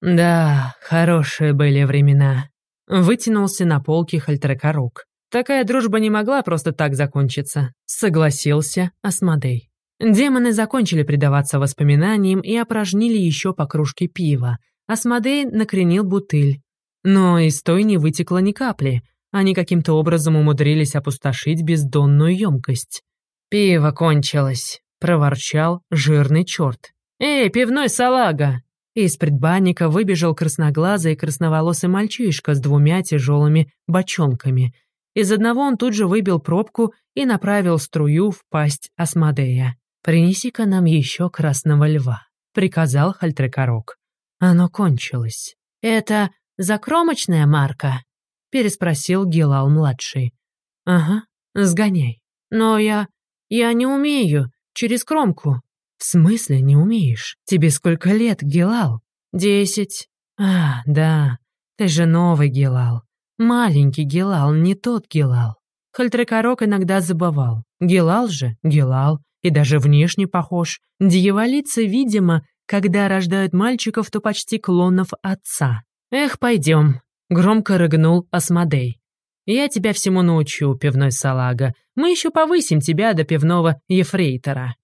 Да, хорошие были времена. Вытянулся на полке Хальтрекорук. Такая дружба не могла просто так закончиться. Согласился Асмодей. Демоны закончили предаваться воспоминаниям и опорожнили еще по кружке пива. Асмодей накренил бутыль. Но из той не вытекло ни капли. Они каким-то образом умудрились опустошить бездонную емкость. «Пиво кончилось», — проворчал жирный черт. «Эй, пивной салага!» Из предбанника выбежал красноглазый и красноволосый мальчишка с двумя тяжелыми бочонками. Из одного он тут же выбил пробку и направил струю в пасть Асмодея. «Принеси-ка нам еще красного льва», — приказал Хальтрекорок. Оно кончилось. «Это закромочная марка?» — переспросил Гилал-младший. «Ага, сгоняй. Но я... я не умею. Через кромку». «В смысле не умеешь? Тебе сколько лет, Гилал?» «Десять». «А, да. Ты же новый Гилал. Маленький Гилал, не тот Гилал». Хальтрекорок иногда забывал. Гилал же, Гилал, и даже внешне похож. Дьяволицы, видимо, когда рождают мальчиков, то почти клонов отца. «Эх, пойдем», — громко рыгнул Асмодей. «Я тебя всему научу, пивной салага. Мы еще повысим тебя до пивного ефрейтора».